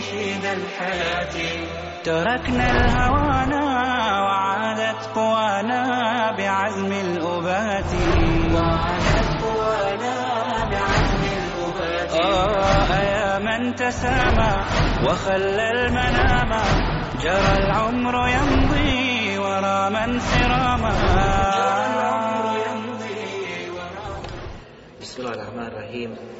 نشيد الحياة. تركنا الهوانا وعادت قوانا بعزم الأبات. وعادت قوانا بعزم الأبات. آه يا من تسامى وخلى المنام. جرى العمر يمضي ورا من سراما. جرى العمر يمضي ورا بسم الله الرحمن الرحيم.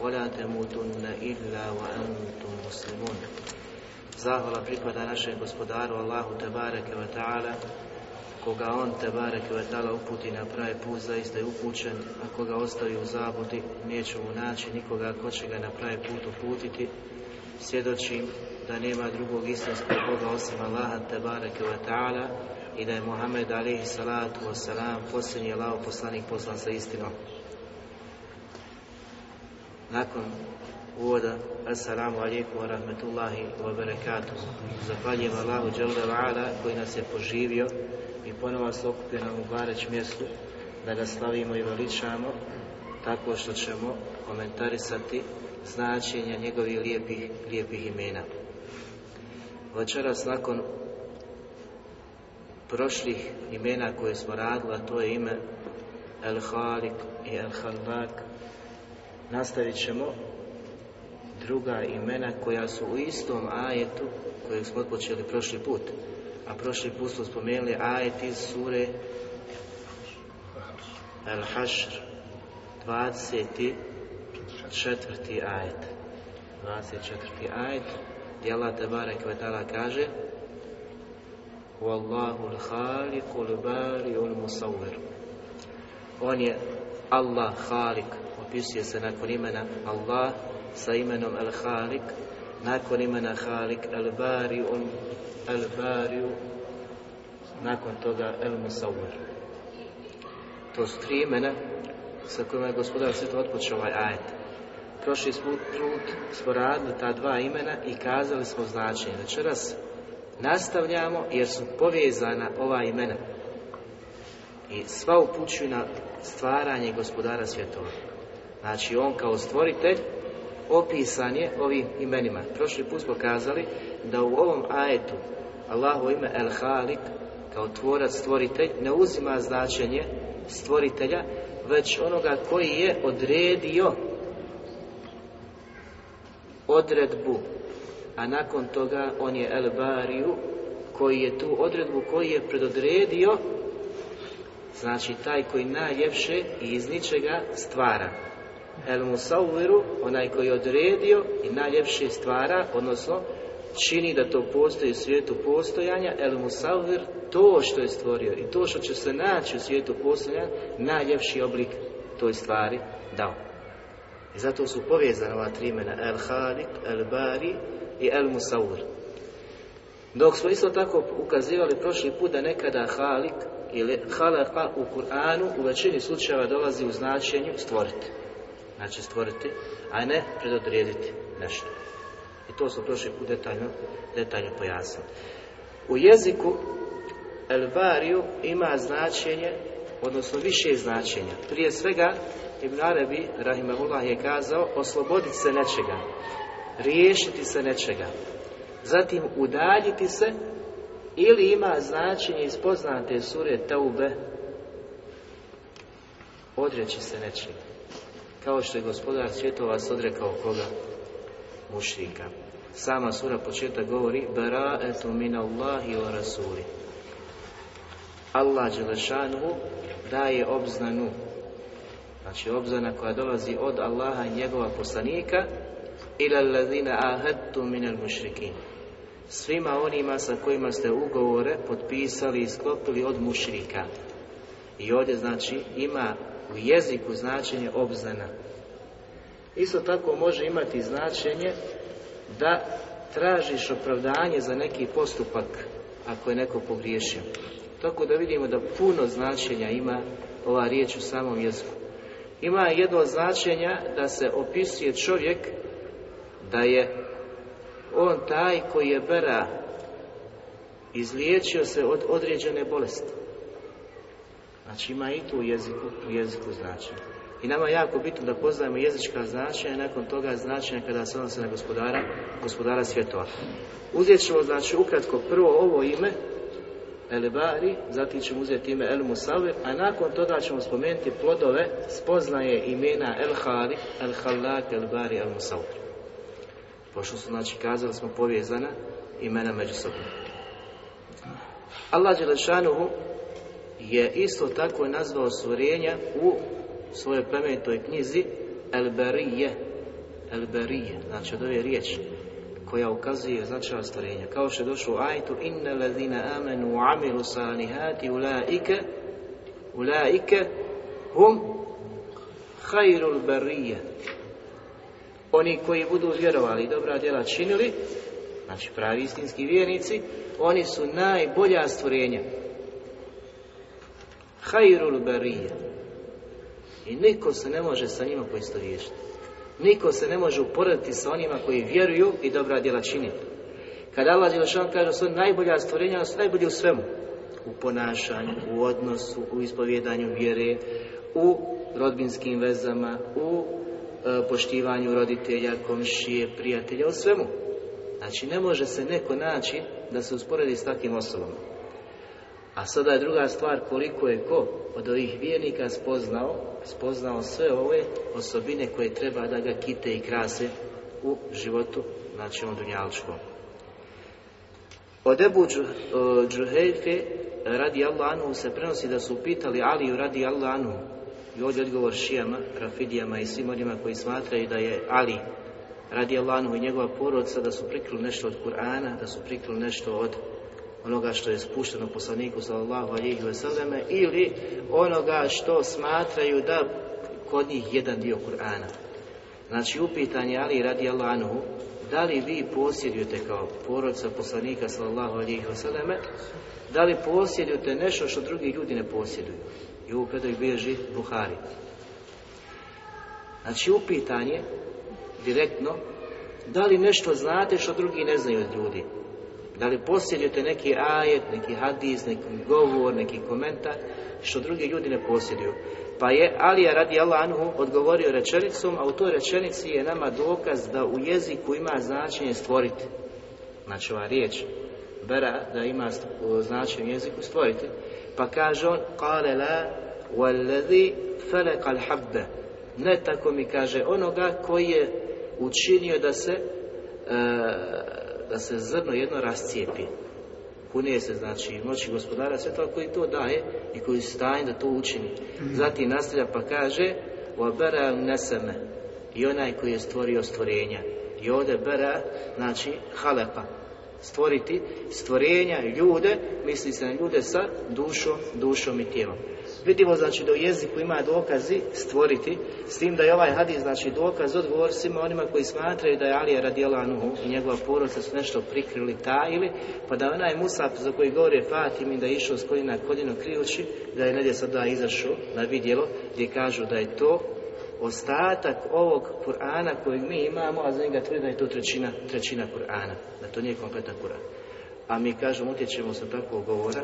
ولا تموتن إلا وأنتم مسلمون Zahvala pripada našem gospodaru Allahu Tebareke wa ta'ala koga on Tebareke wa ta'ala uputi na pravi put zaista je upućen a koga ostavi u zabudi neće mu naći nikoga ko će ga na pravi put uputiti svjedočim da nema drugog istinskog Boga osim Allaha Tebareke wa ta'ala i da je Muhammed alaihi salatu wasalam posljednji Allah poslanik poslan sa istinom nakon uvoda Assalamu alaikum wa rahmetullahi wa barakatuh Zahvaljujem Allahu ala koji nas je poživio i ponovo vas okupio na Mubareć mjestu da ga slavimo i veličamo tako što ćemo komentarisati značenja njegovih lijepih, lijepih imena. Večeras nakon prošlih imena koje smo radili, a to je ime El Halik i El Halak, nastavit ćemo druga imena koja su u istom ajetu kojeg smo odpočeli prošli put. A prošli put smo spomenuli ajet iz sure El Hašr, 24. ajet. 24. ajet, gdje Allah Tebarek Vetala kaže Wallahu l-khaliqu l-bari'u l-musawwir On je Allah Halik, opisuje se nakon imena Allah sa imenom Al-Halik, nakon imena Halik Al-Bari'u Al-Bari'u nakon toga El-Musawwir. To su tri imena sa kojima je gospodar sveta otpočeo ovaj ajet. Prošli put, put smo radili ta dva imena i kazali smo značenje. Večeras nastavljamo jer su povezana ova imena i sva upućuju na stvaranje gospodara svjetova. Znači on kao stvoritelj opisan je ovim imenima. Prošli put smo kazali da u ovom ajetu Allahu ime El Halik kao tvorac stvoritelj ne uzima značenje stvoritelja već onoga koji je odredio odredbu a nakon toga on je El Bariju koji je tu odredbu koji je predodredio znači taj koji najljepše i iz ničega stvara El Musawwiru, onaj koji je odredio i najljepše stvara, odnosno čini da to postoji u svijetu postojanja, El Musawwir, to što je stvorio i to što će se naći u svijetu postojanja, najljepši oblik toj stvari dao. I zato su povezane ova tri imena El Halik, El Bari i El Musawwir. Dok smo isto tako ukazivali prošli put da nekada Halik ili Halaka u Kur'anu u većini slučajeva dolazi u značenju stvoriti znači stvoriti, a ne predodrediti nešto. I to smo prošli put detaljno, detaljno pojasnili. U jeziku El Bariju ima značenje, odnosno više značenja. Prije svega, Ibn Arabi, Rahimahullah, je kazao osloboditi se nečega, riješiti se nečega, zatim udaljiti se ili ima značenje iz poznate sure Taube, odreći se nečega kao što je gospodar svjetova odrekao koga? Mušrika. Sama sura početak govori Bara'etu min Allahi wa rasuli. Allah Đelešanu daje obznanu. Znači obznana koja dolazi od Allaha i njegova poslanika ila allazina ahadtu minal mušrikin. Svima onima sa kojima ste ugovore potpisali i sklopili od mušrika. I ovdje znači ima u jeziku značenje obznana. Isto tako može imati značenje da tražiš opravdanje za neki postupak ako je neko pogriješio. Tako da vidimo da puno značenja ima ova riječ u samom jeziku. Ima jedno značenja da se opisuje čovjek da je on taj koji je bera izliječio se od određene bolesti. Znači ima i tu u jeziku, u jeziku značenja. I nama je jako bitno da poznajemo jezička značenja i nakon toga značenja kada se odnose na gospodara, gospodara svjetova. Uzet ćemo, znači, ukratko prvo ovo ime, Elebari, zatim ćemo uzeti ime El Musavir, a nakon toga ćemo spomenuti plodove spoznaje imena El Hali, El Halak, El Bari, El Musavir. Pošto su, znači, kazali smo povezana imena međusobno. Allah Đelešanuhu je isto tako nazvao stvorenja u svojoj plemenitoj knjizi El Barije, El Barije, znači od ove riječi koja ukazuje značaj stvorenja. Kao što je došlo u ajtu Inna ladina amenu amilu salihati ulaike ulaike hum hayrul barije. Oni koji budu vjerovali i dobra djela činili, znači pravi istinski vjernici, oni su najbolja stvorenja. Hayrul barije. I niko se ne može sa njima poistovještiti. Niko se ne može uporediti sa onima koji vjeruju i dobra djela čini. Kada Allah Đelešan kaže su najbolja stvorenja, su najbolji u svemu. U ponašanju, u odnosu, u ispovjedanju vjere, u rodbinskim vezama, u e, poštivanju roditelja, komšije, prijatelja, u svemu. Znači, ne može se neko naći da se usporedi s takvim osobama. A sada je druga stvar koliko je ko od ovih vjernika spoznao, spoznao sve ove osobine koje treba da ga kite i krase u životu, znači on dunjalčkom. Od Ebu Džuhejfe radi Allahanu se prenosi da su pitali Aliju radi Allahanu i ovdje odgovor šijama, rafidijama i svim onima koji smatraju da je Ali radi Allahanu i njegova porodca da su prikrili nešto od Kur'ana, da su prikrili nešto od onoga što je spušteno poslaniku sallallahu alihi vseleme ili onoga što smatraju da kod njih jedan dio Kur'ana. Znači upitanje Ali radi Allahu da li vi posjedujete kao porodca poslanika sallallahu alihi vseleme da li posjedujete nešto što drugi ljudi ne posjeduju i u predaju bježi Buhari. Znači upitanje direktno da li nešto znate što drugi ne znaju od ljudi da li posjedujete neki ajet, neki hadis, neki govor, neki komentar, što drugi ljudi ne posjeduju. Pa je Alija radi Anhu odgovorio rečenicom, a u toj rečenici je nama dokaz da u jeziku ima značenje stvoriti. Znači ova riječ, bera, da ima značenje jeziku stvoriti. Pa kaže on, kale la, wallazi al habbe. Ne tako mi kaže onoga koji je učinio da se e, da se zrno jedno rascijepi. Kunije se, znači, moći gospodara svjetla koji to daje i koji staje da to učini. Zatim nastavlja pa kaže وَبَرَا neseme i onaj koji je stvorio stvorenja. I ovdje bera, znači, halepa. Stvoriti stvorenja, ljude, misli se na ljude sa dušom, dušom i tijelom. Vidimo znači da u jeziku ima dokazi stvoriti, s tim da je ovaj hadis znači dokaz odgovor svima onima koji smatraju da je Alija radijala Nuhu i njegova porodica su nešto prikrili tajili, pa da onaj Musab za koji govori Fatim i da je išao s koljena koljeno krijući, da je negdje sada izašao na vidjelo gdje kažu da je to ostatak ovog Kur'ana kojeg mi imamo, a za njega tvrdi da je to trećina, trećina Kur'ana, da to nije kompletan Kur'an. A mi kažemo, utječemo se takvog govora,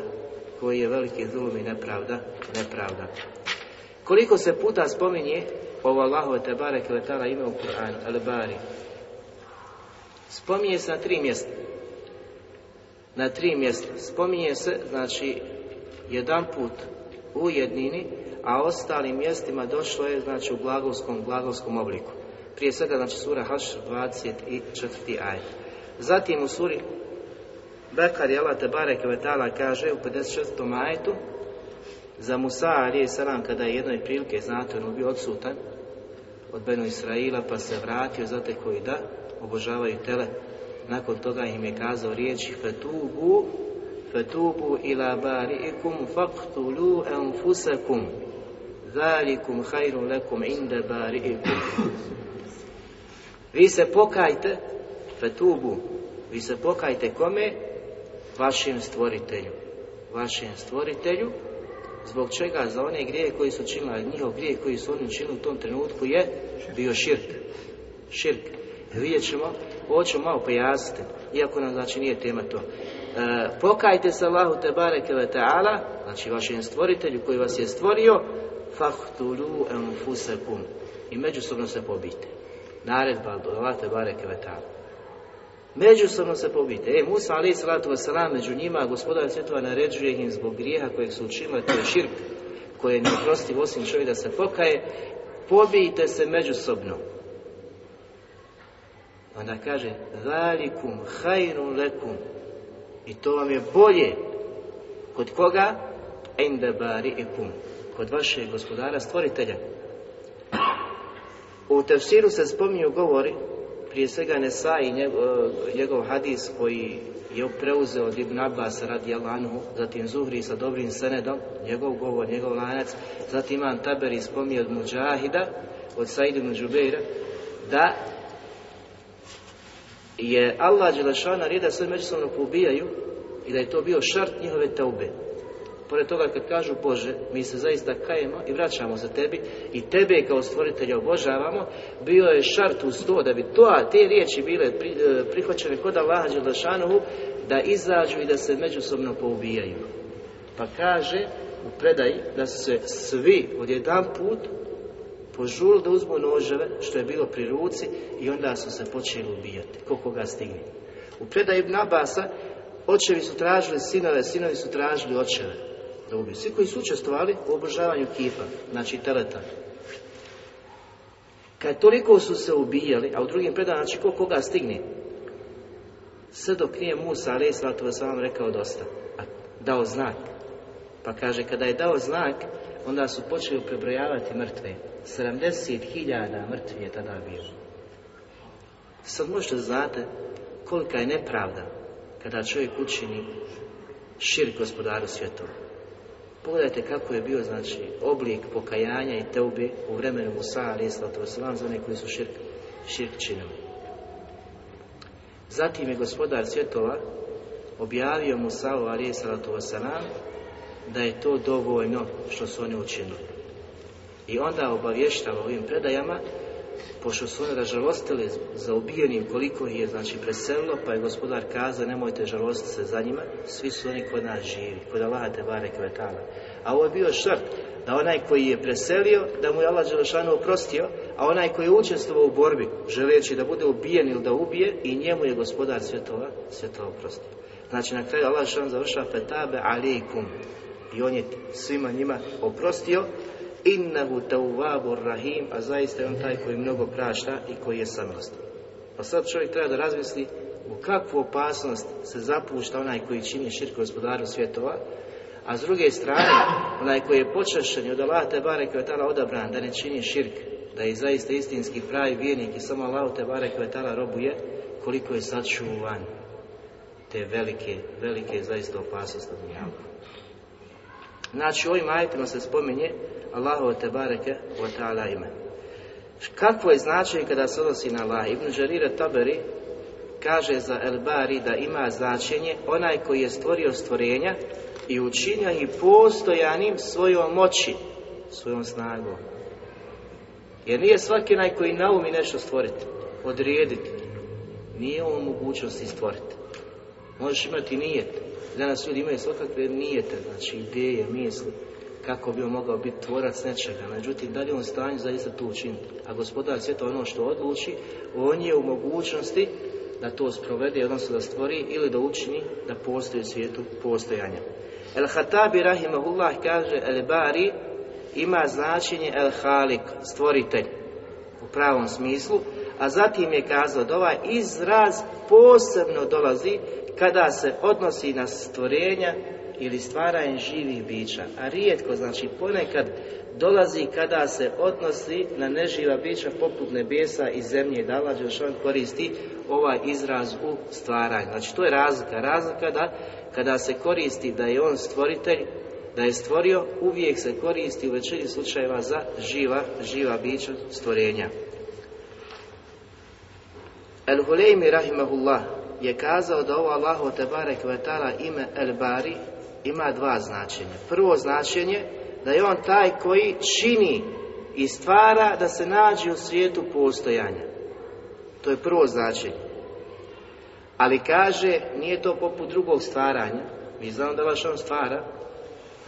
koji je veliki zulum i nepravda, nepravda. Koliko se puta spominje ovo Allahove Tebare Kvetala ime u Kur'anu, Al-Bari? Spominje se na tri mjesta. Na tri mjesta. Spominje se, znači, jedan put u jednini, a ostalim mjestima došlo je, znači, u glagolskom, glagolskom obliku. Prije svega, znači, sura Haš 24. aj. Zatim u suri Bekar Allah te bareke vetala kaže u 56. majetu za Musa alije salam kada je jednoj prilike, znate, on bio odsutan od Benu Israila pa se vratio za te koji da obožavaju tele. Nakon toga im je kazao riječi fetubu fetubu ila bari'ikum faqtulu anfusakum zalikum hajru lekum inda bari'ikum vi se pokajte fetubu vi se pokajte kome vašem stvoritelju. Vašem stvoritelju zbog čega? Za one grije koji su činili njihov grije koji su oni činili u tom trenutku je bio širk. Širk. Vidjet ćemo ovo ćemo malo pojasniti iako nam znači nije tema to. E, pokajte se Allahu te bareke ve ta'ala znači vašem stvoritelju koji vas je stvorio fahtulu enfusakum i međusobno se pobite naredba Allah te bareke ve ta'ala Međusobno se pobite. E, Musa alaih salatu wasalam, među njima, gospodar svjetova naređuje im zbog grijeha kojeg su učinili, to je širk, koje je neprostiv osim čovjek da se pokaje, pobijte se međusobno. Onda kaže, zalikum hajru lekum, i to vam je bolje, kod koga? Ende bari ikum, kod vašeg gospodara stvoritelja. U tefsiru se spominju govori prije svega Nesai, njegov, njegov hadis koji je preuzeo od Ibn Abbas radi Anhu, zatim Zuhri sa dobrim senedom, njegov govor, njegov lanac, zatim Iman Taberi spominje od Mujahida, od Said ibn da je Allah Đelešana naredio sve međusobno pobijaju i da je to bio šart njihove taube. Pored toga kad kažu Bože, mi se zaista kajemo i vraćamo za tebi i tebe kao stvoritelja obožavamo, bio je šart uz to da bi to, te riječi bile pri, prihvaćene kod Allaha Đelešanovu da izađu i da se međusobno poubijaju. Pa kaže u predaji da su se svi odjedan put požuli da uzmu noževe, što je bilo pri ruci, i onda su se počeli ubijati, ko koga stigne. U predaju Ibn Abasa, očevi su tražili sinove, sinovi su tražili očeve da ubiju. Svi koji su učestvovali u obožavanju kifa, znači teleta. Kad toliko su se ubijali, a u drugim predajama, znači ko koga stigne, sve dok nije Musa, ali je rekao dosta, a dao znak. Pa kaže, kada je dao znak, onda su počeli prebrojavati mrtve. 70.000 mrtvi je tada bio. Sad možete znate kolika je nepravda kada čovjek učini šir gospodaru svjetova. Pogledajte kako je bio znači oblik pokajanja i teube u vremenu Musa ali salatu wasalam za one koji su širk, širk činili. Zatim je gospodar svjetova objavio Musa ali salatu wasalam da je to dovoljno što su oni učinili. I onda obavještava ovim predajama, pošto su oni ražalostili za ubijenim koliko ih je znači preselilo, pa je gospodar kazao nemojte žalostiti se za njima, svi su oni kod nas živi, kod Allaha te bare kvetala. A ovo je bio šart, da onaj koji je preselio, da mu je Allah Đelešanu oprostio, a onaj koji je učestvovao u borbi, želeći da bude ubijen ili da ubije, i njemu je gospodar svjetova, svjetova oprostio. Znači na kraju Allah Đelešanu završava fetabe alikum, i on je svima njima oprostio, innahu tawwabur rahim, a zaista je on taj koji mnogo prašta i koji je samilostan. Pa sad čovjek treba da razmisli u kakvu opasnost se zapušta onaj koji čini širk gospodaru svjetova, a s druge strane, onaj koji je počašen i od Allah te barek odabran da ne čini širk, da je zaista istinski pravi vjernik i samo Allah te barek robuje, koliko je sačuvan te velike, velike zaista opasnosti od. Znači, ovim ajetima se spominje Allahu te bareke wa ta'ala ime. Kakvo je značenje kada se odnosi na Allah? Ibn Žarire Taberi kaže za El Bari da ima značenje onaj koji je stvorio stvorenja i učinio ih postojanim svojom moći, svojom snagom. Jer nije svaki onaj koji naumi nešto stvoriti, odrijediti. Nije on mogućnosti stvoriti. Možeš imati nijet. Danas ljudi imaju svakakve nijete, znači ideje, misli, kako bi on mogao biti tvorac nečega. Međutim, da li on stanju zaista to učiniti? A gospodar svijeta ono što odluči, on je u mogućnosti da to sprovede, odnosno da stvori ili da učini da postoji u svijetu postojanja. El Hatabi Rahimahullah kaže El Bari ima značenje El Halik, stvoritelj u pravom smislu, A zatim je kazao da ovaj izraz posebno dolazi kada se odnosi na stvorenja ili stvaranje živih bića. A rijetko, znači ponekad dolazi kada se odnosi na neživa bića poput nebesa i zemlje da Allah on koristi ovaj izraz u stvaranju. Znači to je razlika. Razlika da kada se koristi da je on stvoritelj, da je stvorio, uvijek se koristi u većini slučajeva za živa, živa bića stvorenja. El Huleymi rahimahullah je kazao da ovo Allahu te barek ime El Bari ima dva značenja. Prvo značenje da je on taj koji čini i stvara da se nađe u svijetu postojanja. To je prvo značenje. Ali kaže, nije to poput drugog stvaranja. Mi znamo da vaš on stvara,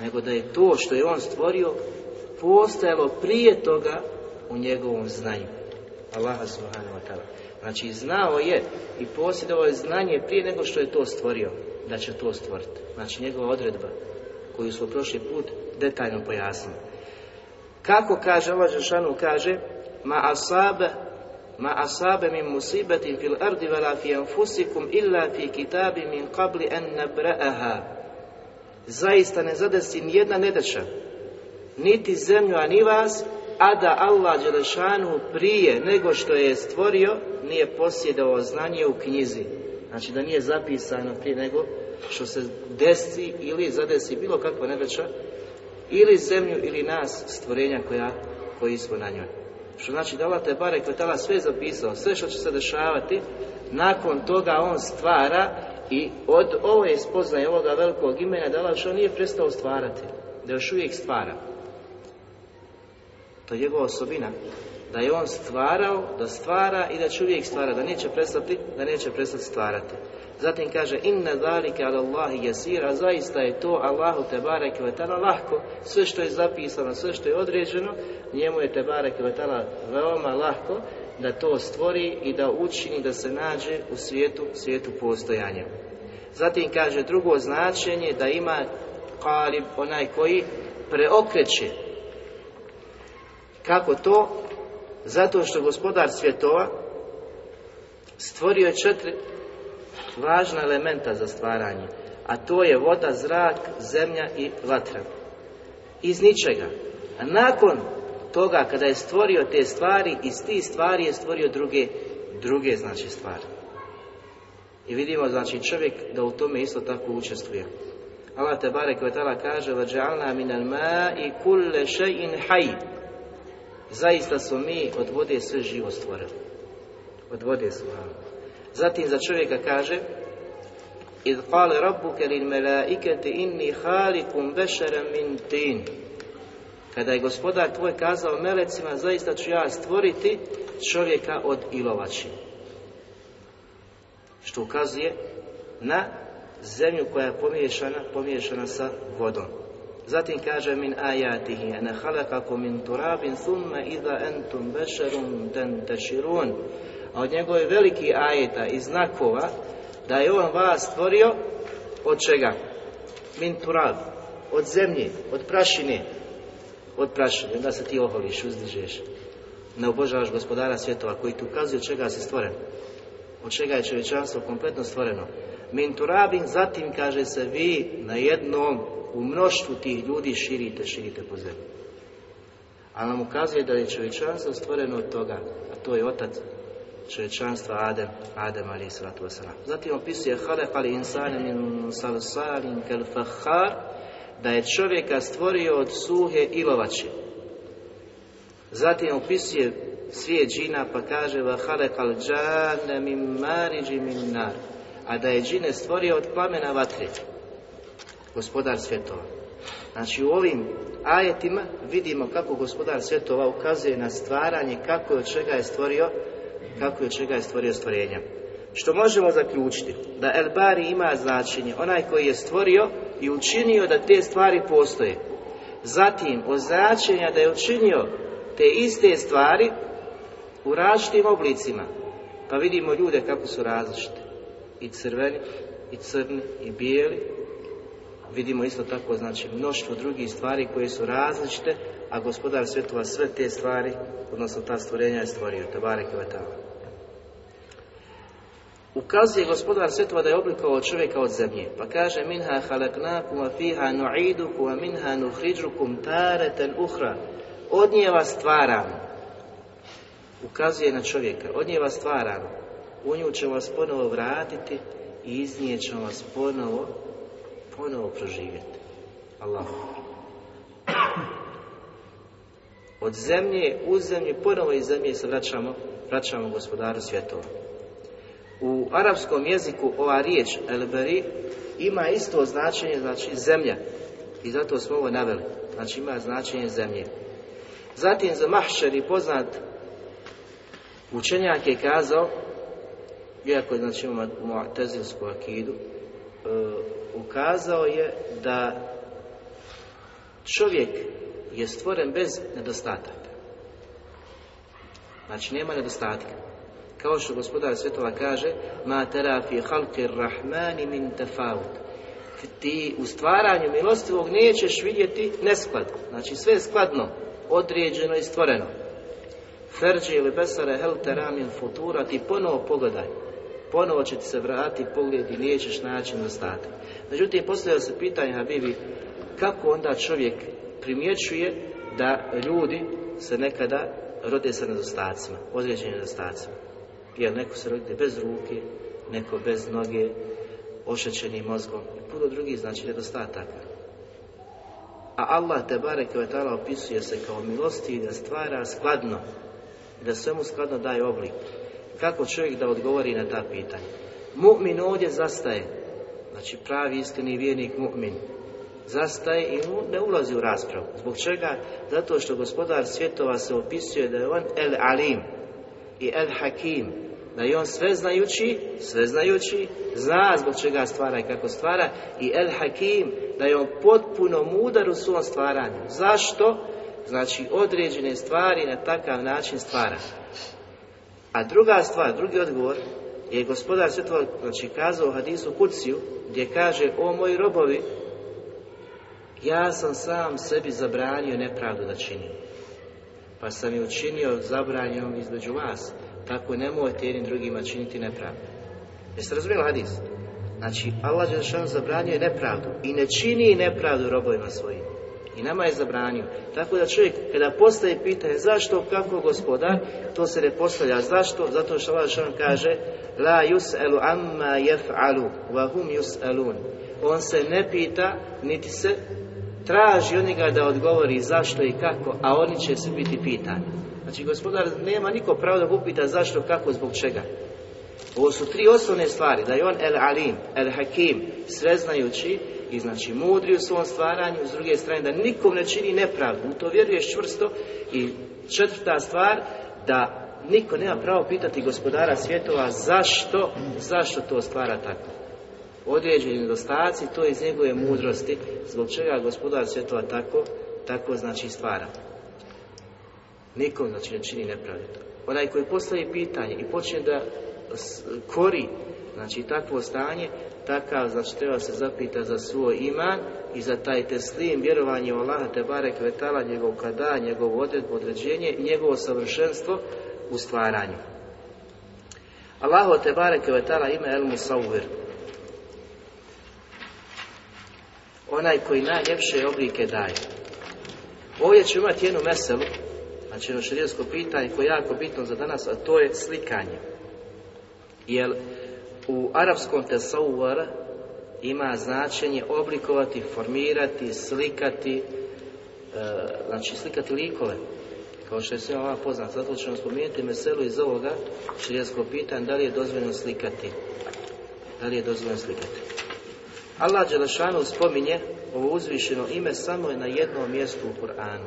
nego da je to što je on stvorio postojalo prije toga u njegovom znanju. Allaha subhanahu wa ta'ala. Znači, znao je i posjedovao je znanje prije nego što je to stvorio, da će to stvoriti. Znači, njegova odredba koju smo prošli put detaljno pojasnili. Kako kaže Allah Žešanu kaže ma asabe ma asabe min musibetin fil ardi vela fi anfusikum illa fi kitabi min qabli an nabra'aha zaista ne zadesi nijedna nedaća niti zemlju, a ni vas a da Allah Đelešanu prije nego što je stvorio nije posjedao znanje u knjizi znači da nije zapisano prije nego što se desi ili zadesi bilo kakva nedaća ili zemlju ili nas stvorenja koja, koji smo na njoj. Što znači da Allah te bare tala sve zapisao, sve što će se dešavati, nakon toga on stvara i od ove spoznaje ovoga velikog imena da Allah što nije prestao stvarati, da još uvijek stvara. To je njegova osobina, da je on stvarao, da stvara i da će uvijek stvara, da neće prestati, da neće prestati stvarati. Zatim kaže inna zalike ala Allahi jasira, zaista je to Allahu te ve lahko, sve što je zapisano, sve što je određeno, njemu je te bareke ve veoma lahko da to stvori i da učini da se nađe u svijetu, svijetu postojanja. Zatim kaže drugo značenje da ima kalib, onaj koji preokreće. Kako to? Zato što gospodar svjetova stvorio je četiri važna elementa za stvaranje, a to je voda, zrak, zemlja i vatra. Iz ničega. A nakon toga kada je stvorio te stvari, iz tih stvari je stvorio druge, druge znači stvari. I vidimo znači čovjek da u tome isto tako učestvuje. Allah te barek kaže: "Vađalna minal ma'i kulle shay'in hayy." zaista smo mi od vode sve živo stvorili. Od vode smo. Zatim za čovjeka kaže Id kale rabbuke inni halikum bešerem min tin. Kada je gospodar tvoj kazao melecima, zaista ću ja stvoriti čovjeka od ilovači. Što ukazuje na zemlju koja je pomiješana, pomiješana sa vodom. Zatim kaže min ajatihi ana khalaqakum min turabin thumma idha antum basharun tantashirun a od njegove veliki ajeta i znakova da je on vas stvorio od čega? Min turab, od zemlje, od prašine, od prašine, onda se ti oholiš, uzdižeš. Ne obožavaš gospodara svjetova koji ti ukazuje od čega si stvoren. Od čega je čovječanstvo kompletno stvoreno. Min turabin, zatim kaže se vi na jednom u mnoštvu tih ljudi širite, širite po zemlji. A nam ukazuje da je čovječanstvo stvoreno od toga, a to je otac čovječanstva Adem, Adem ali salatu wasalam. Zatim opisuje halek ali insane min salsalin kel fahar, da je čovjeka stvorio od suhe ilovače. Zatim opisuje svijet džina pa kaže va halek al džane min mariđi min nar, a da je džine stvorio od plamena vatre. Gospodar svjetova. Znači u ovim ajetima vidimo kako gospodar svjetova ukazuje na stvaranje, kako je od čega je stvorio kako i od čega je stvorio stvorenja. Što možemo zaključiti? Da El Bari ima značenje onaj koji je stvorio i učinio da te stvari postoje. Zatim, od značenja da je učinio te iste stvari u različitim oblicima. Pa vidimo ljude kako su različite. I crveni, i crni, i bijeli. Vidimo isto tako, znači, mnoštvo drugih stvari koje su različite, a gospodar svjetova sve te stvari, odnosno ta stvorenja je stvorio. Tabare kvetala. ukazuje gospodar svjetova da je oblikovao čovjeka od zemlje. Pa kaže minha halaknakum a fiha nu'idukum a minha nuhriđukum tareten uhra. Od nje vas stvaramo. Ukazuje na čovjeka. Od nje vas stvaramo. U nju ćemo vas ponovo vratiti i iz nje ćemo vas ponovo, ponovo proživjeti. Allah. Od zemlje u zemlju, ponovo iz zemlje se vraćamo, vraćamo gospodaru svjetova. U arapskom jeziku ova riječ elberi ima isto značenje, znači zemlja. I zato smo ovo naveli. Znači ima značenje zemlje. Zatim za mahšer i poznat učenjak je kazao, iako znači ima mu'tezilsku akidu, ukazao je da čovjek je stvoren bez nedostataka. Znači nema nedostatka. Kao što gospodar svjetova kaže Ma tera fi halki rahmani min tefavut Ti u stvaranju milostivog nećeš vidjeti nesklad. Znači sve je skladno, određeno i stvoreno. Ferđi ili besare hel teramin futura ti ponovo pogledaj. Ponovo će ti se vratiti pogled i nećeš naći nedostatak. Međutim, postavlja se pitanje, Habibi, kako onda čovjek primjećuje da ljudi se nekada rode sa nedostacima, određenim nedostacima. Jer neko se rodi bez ruke, neko bez noge, ošećenim mozgom puno drugih znači nedostataka. A Allah te barek ta'ala opisuje se kao milosti i da stvara skladno, da svemu skladno daje oblik. Kako čovjek da odgovori na ta pitanja? Mu'min ovdje zastaje, znači pravi istini vjernik mu'min, zastaje i ne ulazi u raspravu. Zbog čega? Zato što gospodar svjetova se opisuje da je on el alim i el hakim, da je on sve znajući, sve znajući, zna zbog čega stvara i kako stvara i el hakim, da je on potpuno mudar u svom stvaranju. Zašto? Znači određene stvari na takav način stvara. A druga stvar, drugi odgovor je gospodar svjetova, znači kazao u hadisu Kuciju, gdje kaže, o moji robovi, ja sam sam sebi zabranio nepravdu da činim. Pa sam je učinio zabranjom između vas. Tako nemojte jednim drugima činiti nepravdu. Jeste razumijeli hadis? Znači, Allah Đelšan zabranio je nepravdu i ne čini nepravdu robovima svojim. I nama je zabranio. Tako da čovjek, kada postaje pitanje zašto, kako gospodar, to se ne postavlja. Zašto? Zato što Allah Đelšan kaže La yus'elu amma jef'alu, wa hum yus'elun. On se ne pita, niti se traži od njega da odgovori zašto i kako, a oni će se biti pitani. Znači, gospodar nema niko pravo da upita zašto, kako, zbog čega. Ovo su tri osnovne stvari, da je on el alim, el hakim, sveznajući i znači mudri u svom stvaranju, s druge strane da nikom ne čini nepravdu, u to vjeruješ čvrsto i četvrta stvar, da niko nema pravo pitati gospodara svjetova zašto, zašto to stvara tako određeni nedostaci, to iz njegove mudrosti, zbog čega gospodar svjetova tako, tako znači stvara. Nikom znači ne čini nepravdu. Onaj koji postavi pitanje i počne da kori znači takvo stanje, takav znači treba se zapita za svoj iman i za taj teslim vjerovanje u Allaha te barek vetala, njegov kada, njegov odredbu, određenje i njegovo savršenstvo u stvaranju. Allahu te barek vetala ima el musawwir, onaj koji najljepše oblike daje. Ovdje ćemo imati jednu meselu, znači jedno širijesko pitanje koje je jako bitno za danas, a to je slikanje. Jer u arapskom tesauvar ima značenje oblikovati, formirati, slikati, e, znači slikati likove, kao što je svima vama poznato. Zato ćemo spomenuti meselu iz ovoga širijesko pitanje, da li je dozvoljeno slikati. Da li je dozvoljeno slikati. Allah Đelešanu spominje ovo uzvišeno ime samo je na jednom mjestu u Kur'anu.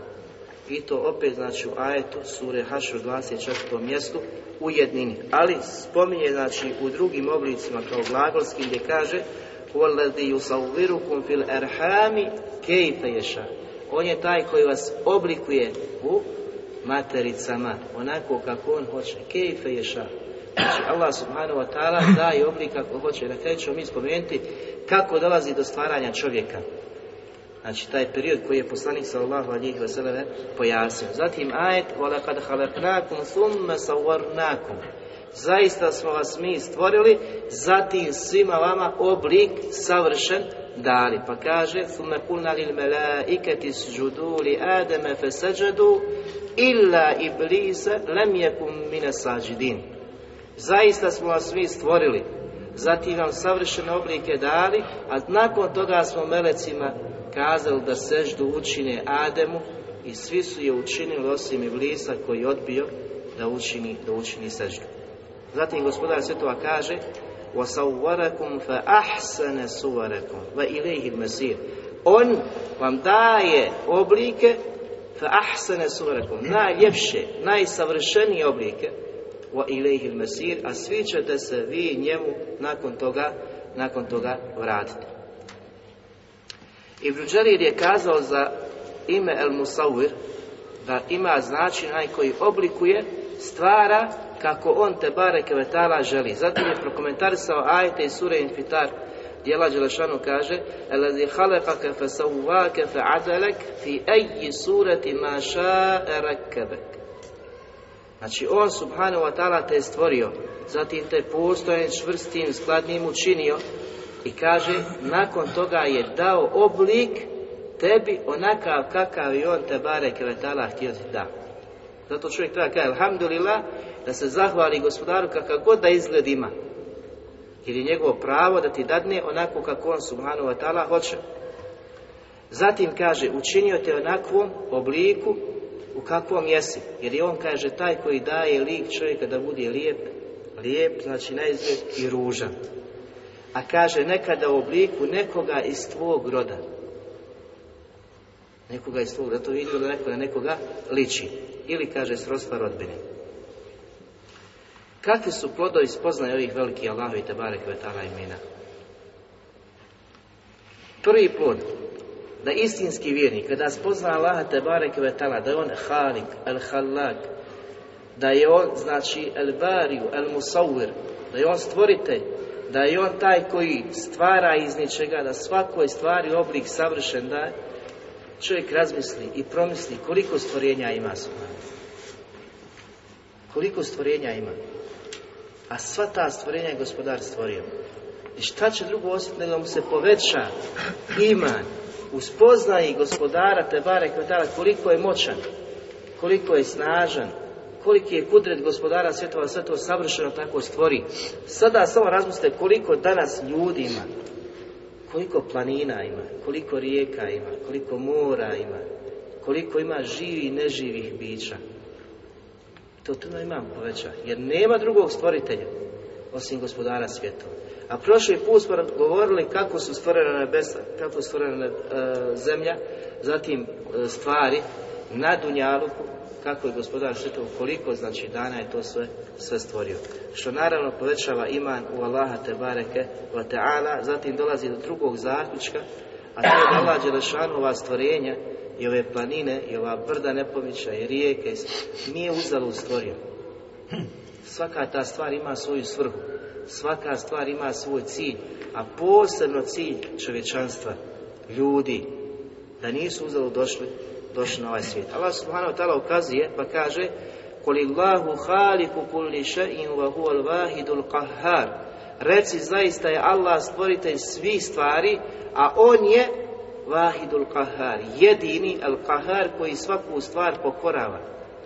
I to opet znači u ajetu sure Hašr 24. mjestu u jednini. Ali spominje znači u drugim oblicima kao glagolski gdje kaže وَالَّذِي يُسَوِّرُكُمْ فِي الْأَرْحَامِ كَيْفَ يَشَا On je taj koji vas oblikuje u matericama, onako kako on hoće. Kejfe ješa. Znači Allah subhanahu wa ta'ala daje oblik kako hoće. Na kraju ćemo mi spomenuti kako dolazi do stvaranja čovjeka. Znači taj period koji je poslanik sallallahu alihi wasallam pojasnio. Zatim ajet وَلَقَدْ خَلَقْنَاكُمْ ثُمَّ سَوَّرْنَاكُمْ Zaista smo vas mi stvorili, zatim svima vama oblik savršen dali. Pa kaže, ثُمَّ قُلْنَا لِلْمَلَائِكَةِ اسْجُدُوا لِآدَمَ فَسَجَدُوا إِلَّا إِبْلِيسَ لَمْ يَكُنْ مِنَ السَّاجِدِينَ Zaista smo vas mi stvorili, zatim vam savršene oblike dali, a nakon toga smo melecima kazali da seždu učine Ademu i svi su je učinili osim Iblisa koji je odbio da učini, da učini seždu. Zatim gospodar Svetova kaže وَسَوَّرَكُمْ فَأَحْسَنَ سُوَرَكُمْ وَإِلَيْهِ الْمَسِيرِ On vam daje oblike فَأَحْسَنَ سُوَرَكُمْ Najljepše, najsavršenije oblike وَإِلَيْهِ الْمَسِيرِ A svi ćete se vi njemu nakon toga, nakon toga vratiti. Ibn Đarir je kazao za ime El Musawir da ima znači onaj koji oblikuje, stvara kako on te bare kevetala želi. Zatim je prokomentarisao ajete iz sure Infitar Dijela Đelešanu kaže Elazi halekake fe sauvake fe adelek fi eji sureti ma ša'e rekebek Znači on subhanahu wa ta'ala te stvorio Zatim te postojen čvrstim, skladnim učinio I kaže nakon toga je dao oblik tebi onakav kakav i on te bare kevetala htio ti da. Zato čovjek treba kaže alhamdulillah da se zahvali gospodaru kakav god da izgled ima. Jer je njegovo pravo da ti dadne onako kako on subhanahu wa ta'ala hoće. Zatim kaže učinio te onakvom obliku u kakvom jesi. Jer je on kaže taj koji daje lik čovjeka da bude lijep, lijep znači na izgled i ružan. A kaže nekada u obliku nekoga iz tvog roda. Nekoga iz tvog, da to vidio da neko na nekoga liči. Ili kaže srodstva rodbine. Kakvi su plodovi spoznaje ovih velikih Allahu i Tebare Kvetala imena? Prvi plod, da istinski vjernik, kada spozna Allaha Tebare Kvetala, da je on Halik, El Halak, da je on, znači, El Bariju, El Musawir, da je on stvoritelj, da je on taj koji stvara iz ničega, da svakoj stvari oblik savršen da čovjek razmisli i promisli koliko stvorenja ima. Koliko stvorenja ima. A sva ta stvorenja je gospodar stvorio. I šta će drugo osjetiti nego mu se poveća iman, uspoznaje gospodara Tebare Kvetala koliko je moćan, koliko je snažan, koliki je kudret gospodara svjetova, sve to savršeno tako stvori. Sada samo razmislite koliko danas ljudi ima, koliko planina ima, koliko rijeka ima, koliko mora ima, koliko ima živih i neživih bića. To to imam poveća, jer nema drugog stvoritelja osim gospodara svjetova. A prošli put smo govorili kako su stvorene nebesa, kako su stvorene e, zemlja, zatim e, stvari na Dunjaluku, kako je gospodar svjetov, koliko znači dana je to sve, sve stvorio. Što naravno povećava iman u Allaha te bareke wa ta'ala, zatim dolazi do drugog zaključka, a to je Allah Đelešanova stvorenja i ove planine i ova brda nepomića i rijeke nije uzalo stvorio. Svaka ta stvar ima svoju svrhu, svaka stvar ima svoj cilj, a posebno cilj čovječanstva, ljudi, da nisu uzalo došli došli na ovaj svijet. Allah subhanahu wa ta'ala ukazuje pa kaže Kulillahu haliku kulli še'in wa huwa al-wahidul qahhar Reci zaista je Allah stvoritelj svih stvari, a On je Vahidul Qahar, jedini Al-Qahar koji svaku stvar pokorava,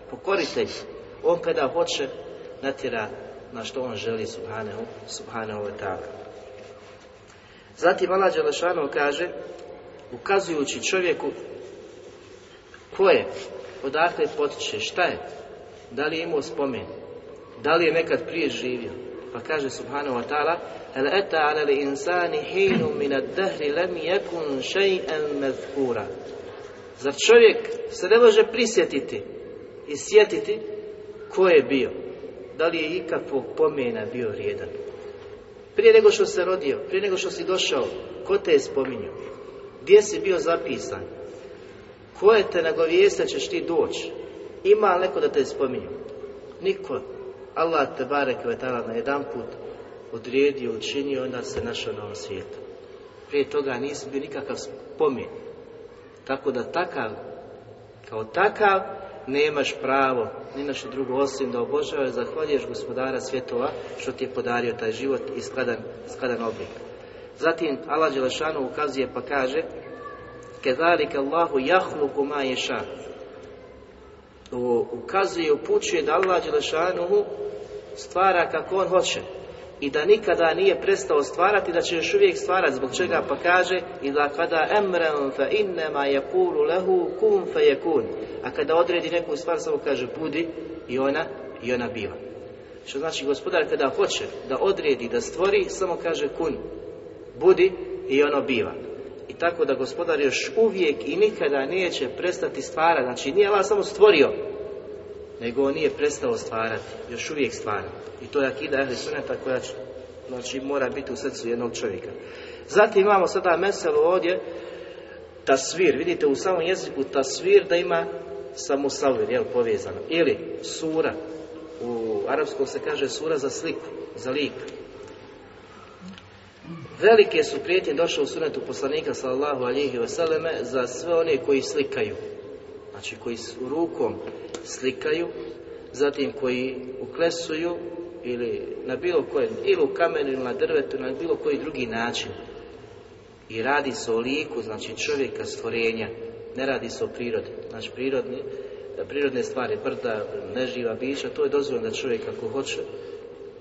pokoritelj. On kada hoće natjera na što on želi subhanahu, subhanahu wa ta'ala. Zatim Allah Đelešanu kaže, ukazujući čovjeku ko je, odakle potiče, šta je, da li je imao spomen, da li je nekad prije živio, pa kaže subhanahu wa ta'ala Hel eta ala li insani hinu min ad-dahri lam yakun shay'an madhkura Zar čovjek se ne može prisjetiti i sjetiti ko je bio? Da li je ikakvog pomena bio vrijedan? Prije nego što se rodio, prije nego što si došao, ko te je spominjao? Gdje si bio zapisan? Ko je te nagovijesta ćeš ti doći? Ima li neko da te spominju? Niko. Allah te barek vetala na jedan put odredio, učinio, onda se našao na ovom svijetu. Prije toga nisi bio nikakav spomen. Tako da takav, kao takav, nemaš pravo ni naše drugo osim da obožavaš, zahvaljuješ gospodara svjetova što ti je podario taj život i skladan, skladan oblik. Zatim Allah Đelešanu ukazuje pa kaže Kedalike Allahu jahluku ma ješa ukazuje, upućuje da Allah Đelešanu stvara kako on hoće i da nikada nije prestao stvarati, da će još uvijek stvarati, zbog čega pa kaže i da kada emrem fa innema kulu lehu kum fa kun a kada odredi neku stvar samo kaže budi i ona i ona biva. Što znači gospodar kada hoće da odredi, da stvori, samo kaže kun, budi i ono biva. Tako da gospodar još uvijek i nikada neće prestati stvarati. Znači nije Allah samo stvorio, nego on nije prestao stvarati, još uvijek stvara. I to je akida ehli suneta koja znači, mora biti u srcu jednog čovjeka. Zatim imamo sada meselo ovdje, tasvir, vidite u samom jeziku tasvir da ima samo salvir, jel, povezano. Ili sura, u arapskom se kaže sura za sliku, za lik. Velike su prijetnje došle u sunetu poslanika sallallahu alihi vseleme za sve one koji slikaju. Znači koji s rukom slikaju, zatim koji uklesuju ili na bilo kojem, ili u kamenu ili na drvetu, na bilo koji drugi način. I radi se o liku, znači čovjeka stvorenja, ne radi se o prirodi. Znači prirodni, prirodne stvari, brda, neživa bića, to je dozvoljeno da čovjek ako hoće,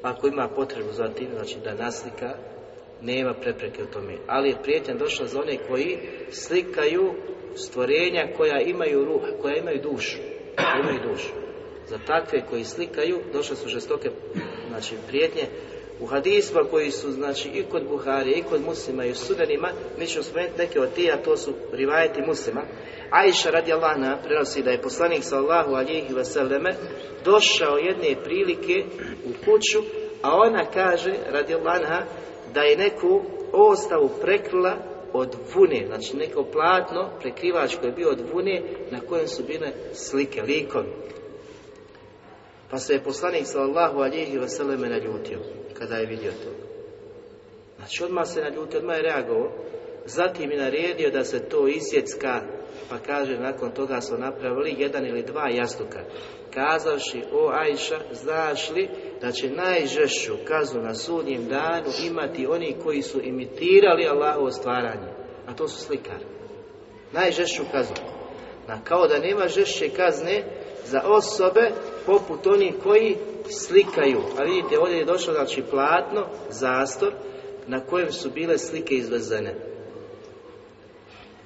ako ima potrebu za tim, znači da naslika, nema prepreke u tome. Ali je prijetnja došla za one koji slikaju stvorenja koja imaju ruh, koja imaju dušu. Imaju dušu. Za takve koji slikaju došle su žestoke znači, prijetnje u hadisma koji su znači i kod Buharije i kod muslima i u sudanima, mi ćemo spomenuti neke od tija, to su rivajeti muslima. Aisha radi Allahna prenosi da je poslanik sallahu alihi vseleme došao jedne prilike u kuću, a ona kaže radi Allahna da je neku ostavu prekrila od vune, znači neko platno prekrivač koji je bio od vune na kojem su bile slike, likovi. Pa se je poslanik sallallahu alihi vseleme naljutio kada je vidio to. Znači odmah se naljutio, odmah je reagovao, zatim je naredio da se to isjecka, pa kaže nakon toga su napravili jedan ili dva jastuka. Kazavši, o Ajša, znaš li da će najžešću kaznu na sudnjem danu imati oni koji su imitirali Allahovo stvaranje, a to su slikari. Najžešću kaznu. Na kao da nema žešće kazne za osobe poput onih koji slikaju. A vidite, ovdje je došlo znači platno, zastor, na kojem su bile slike izvezene.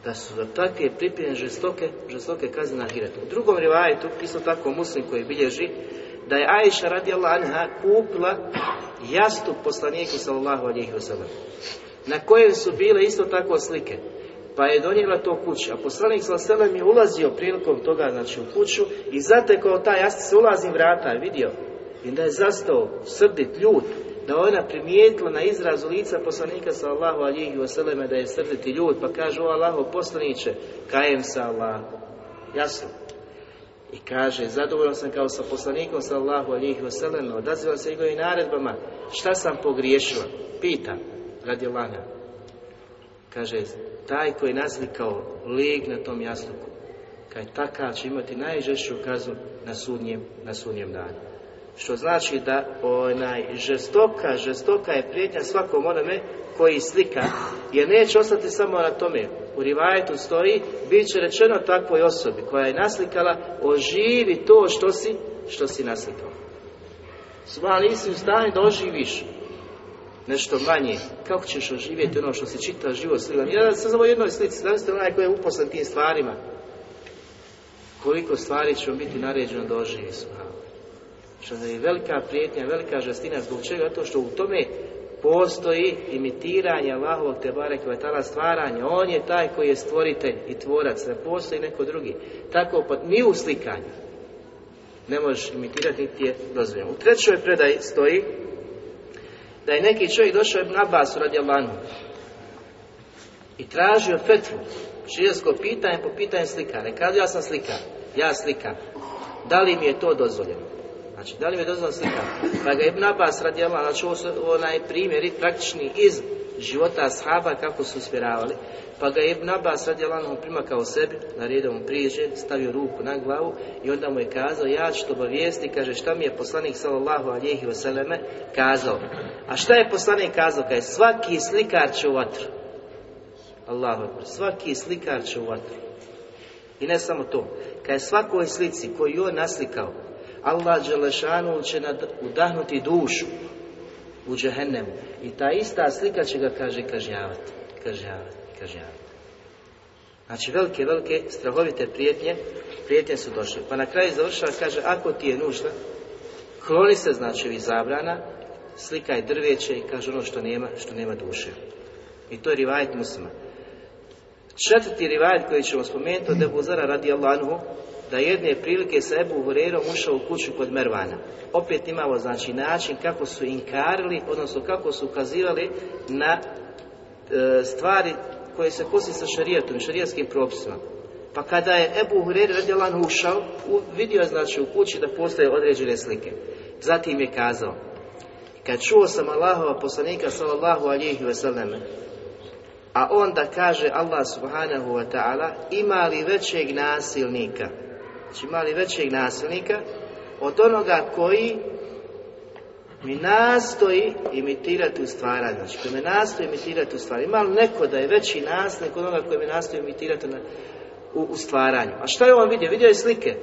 Da su za takve pripremljene žestoke, žestoke kazne na hiretu. U drugom rivajetu, isto tako muslim koji bilježi, da je Aisha radijallahu anha kupila jastup poslaniku sallallahu alihi wasallam na kojem su bile isto tako slike pa je donijela to kući a poslanik sallallahu je ulazio prilikom toga znači u kuću i zatekao taj jastuk se ulazim vrata vidio? I da je zastao srdit ljut da ona primijetila na izrazu lica poslanika sallallahu alihi wasallam da je srditi ljut pa kaže o Allaho poslaniće kajem sa Allah jasno i kaže, zadovoljan sam kao sa poslanikom sallahu alihi wasallam, odazivam se njegovim naredbama, šta sam pogriješila? Pita, radi lana. Kaže, taj koji je naslikao lig na tom jasluku, kaj takav će imati najžešću kaznu na sudnjem, na sudnjem danu. Što znači da onaj žestoka, žestoka je prijetnja svakom onome koji slika, jer neće ostati samo na tome. U rivajetu stoji, bit će rečeno takvoj osobi koja je naslikala, oživi to što si, što si naslikao. Sva nisi u stanju da oživiš nešto manje. Kako ćeš oživjeti ono što si čitao život slikom? Ja sam samo jednoj slici, da ste onaj koji je uposlen tim stvarima. Koliko stvari će biti naređeno da oživi Što je velika prijetnja, velika žestina, zbog čega? Zato što u tome postoji imitiranje Allahovog Tebare Kvetala stvaranja. On je taj koji je stvoritelj i tvorac, ne postoji neko drugi. Tako pa ni u slikanju ne možeš imitirati niti je dozvoljeno. U trećoj predaji stoji da je neki čovjek došao na Abbas radi Allahom i tražio fetvu, širijsko pitanje po pitanju slikara. Kaže ja sam slikar, ja slikam. Da li mi je to dozvoljeno? Znači, da li mi je dozvoljeno slika? Pa ga Ibn Abbas radi Allah, znači ovo su onaj primjeri praktični iz života ashaba kako su uspjeravali. Pa ga je Ibn Abbas Allanom primakao sebi, naredio mu prijeđe, stavio ruku na glavu i onda mu je kazao, ja ću to obavijesti, kaže šta mi je poslanik sallallahu alihi vseleme kazao. A šta je poslanik kazao? Kaže, svaki slikar će u vatru. Allahu svaki slikar će u vatru. I ne samo to, kad je svakoj slici koju on naslikao, Allah Đelešanu će udahnuti dušu u džehennemu. I ta ista slika će ga, kaže, kažnjavati. Kažnjavati, kažnjavati. Znači, velike, velike, strahovite prijetnje, prijetnje su došle. Pa na kraju završava, kaže, ako ti je nužda, kloni se, znači, vi zabrana, slikaj drveće i kaže ono što nema, što nema duše. I to je rivajet muslima. Četvrti rivajet koji ćemo spomenuti od Ebu Zara radi Allahu, da jedne prilike sa Ebu Hurerom ušao u kuću kod Mervana. Opet imamo znači način kako su inkarili, odnosno kako su ukazivali na e, stvari koje se kosi sa šarijetom šarijatskim propisima. Pa kada je Ebu Hurere radijalan ušao, vidio znači u kući da postoje određene slike. Zatim je kazao, kad čuo sam Allahova poslanika sallallahu alihi wasallam, a onda kaže Allah subhanahu wa ta'ala, ima li većeg nasilnika? Znači ima li većeg nasilnika od onoga koji mi nastoji imitirati u stvaranju. Znači, koji me nastoji imitirati u stvaranju. Ima li neko da je veći nasilnik od onoga koji me nastoji imitirati na, u, u stvaranju. A što je on vidio? Vidio je slike.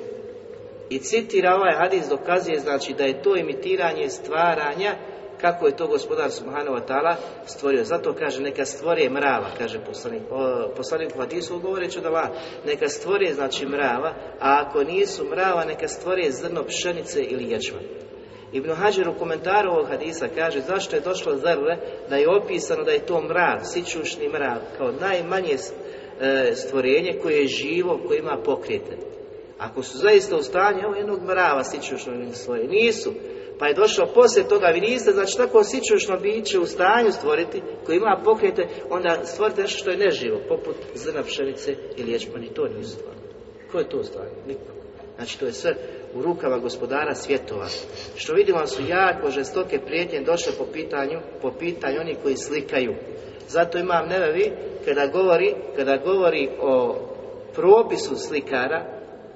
I citira ovaj hadis dokazuje znači da je to imitiranje stvaranja kako je to gospodar Subhanahu wa ta'ala stvorio. Zato kaže neka stvori mrava, kaže poslanik, o, poslanik u hadisu govoreći da Allah, neka stvori znači mrava, a ako nisu mrava neka stvori zrno pšenice ili ječma. Ibn Hađer u komentaru ovog hadisa kaže zašto je došlo zrle da je opisano da je to mrav, sičušni mrav, kao najmanje e, stvorenje koje je živo, koje ima pokrete. Ako su zaista u stanju, evo jednog mrava sičušnog svoje, nisu, pa je došao poslije toga, vi niste, znači tako sičušno biće u stanju stvoriti, koji ima pokrete, onda stvorite nešto što je neživo, poput zrna pšenice ili ječma, ni to nisu stvarno. Ko je to stvarno? Niko. Znači to je sve u rukama gospodara svjetova. Što vidimo su jako žestoke prijetnje došle po pitanju, po pitanju oni koji slikaju. Zato imam nevevi kada govori, kada govori o propisu slikara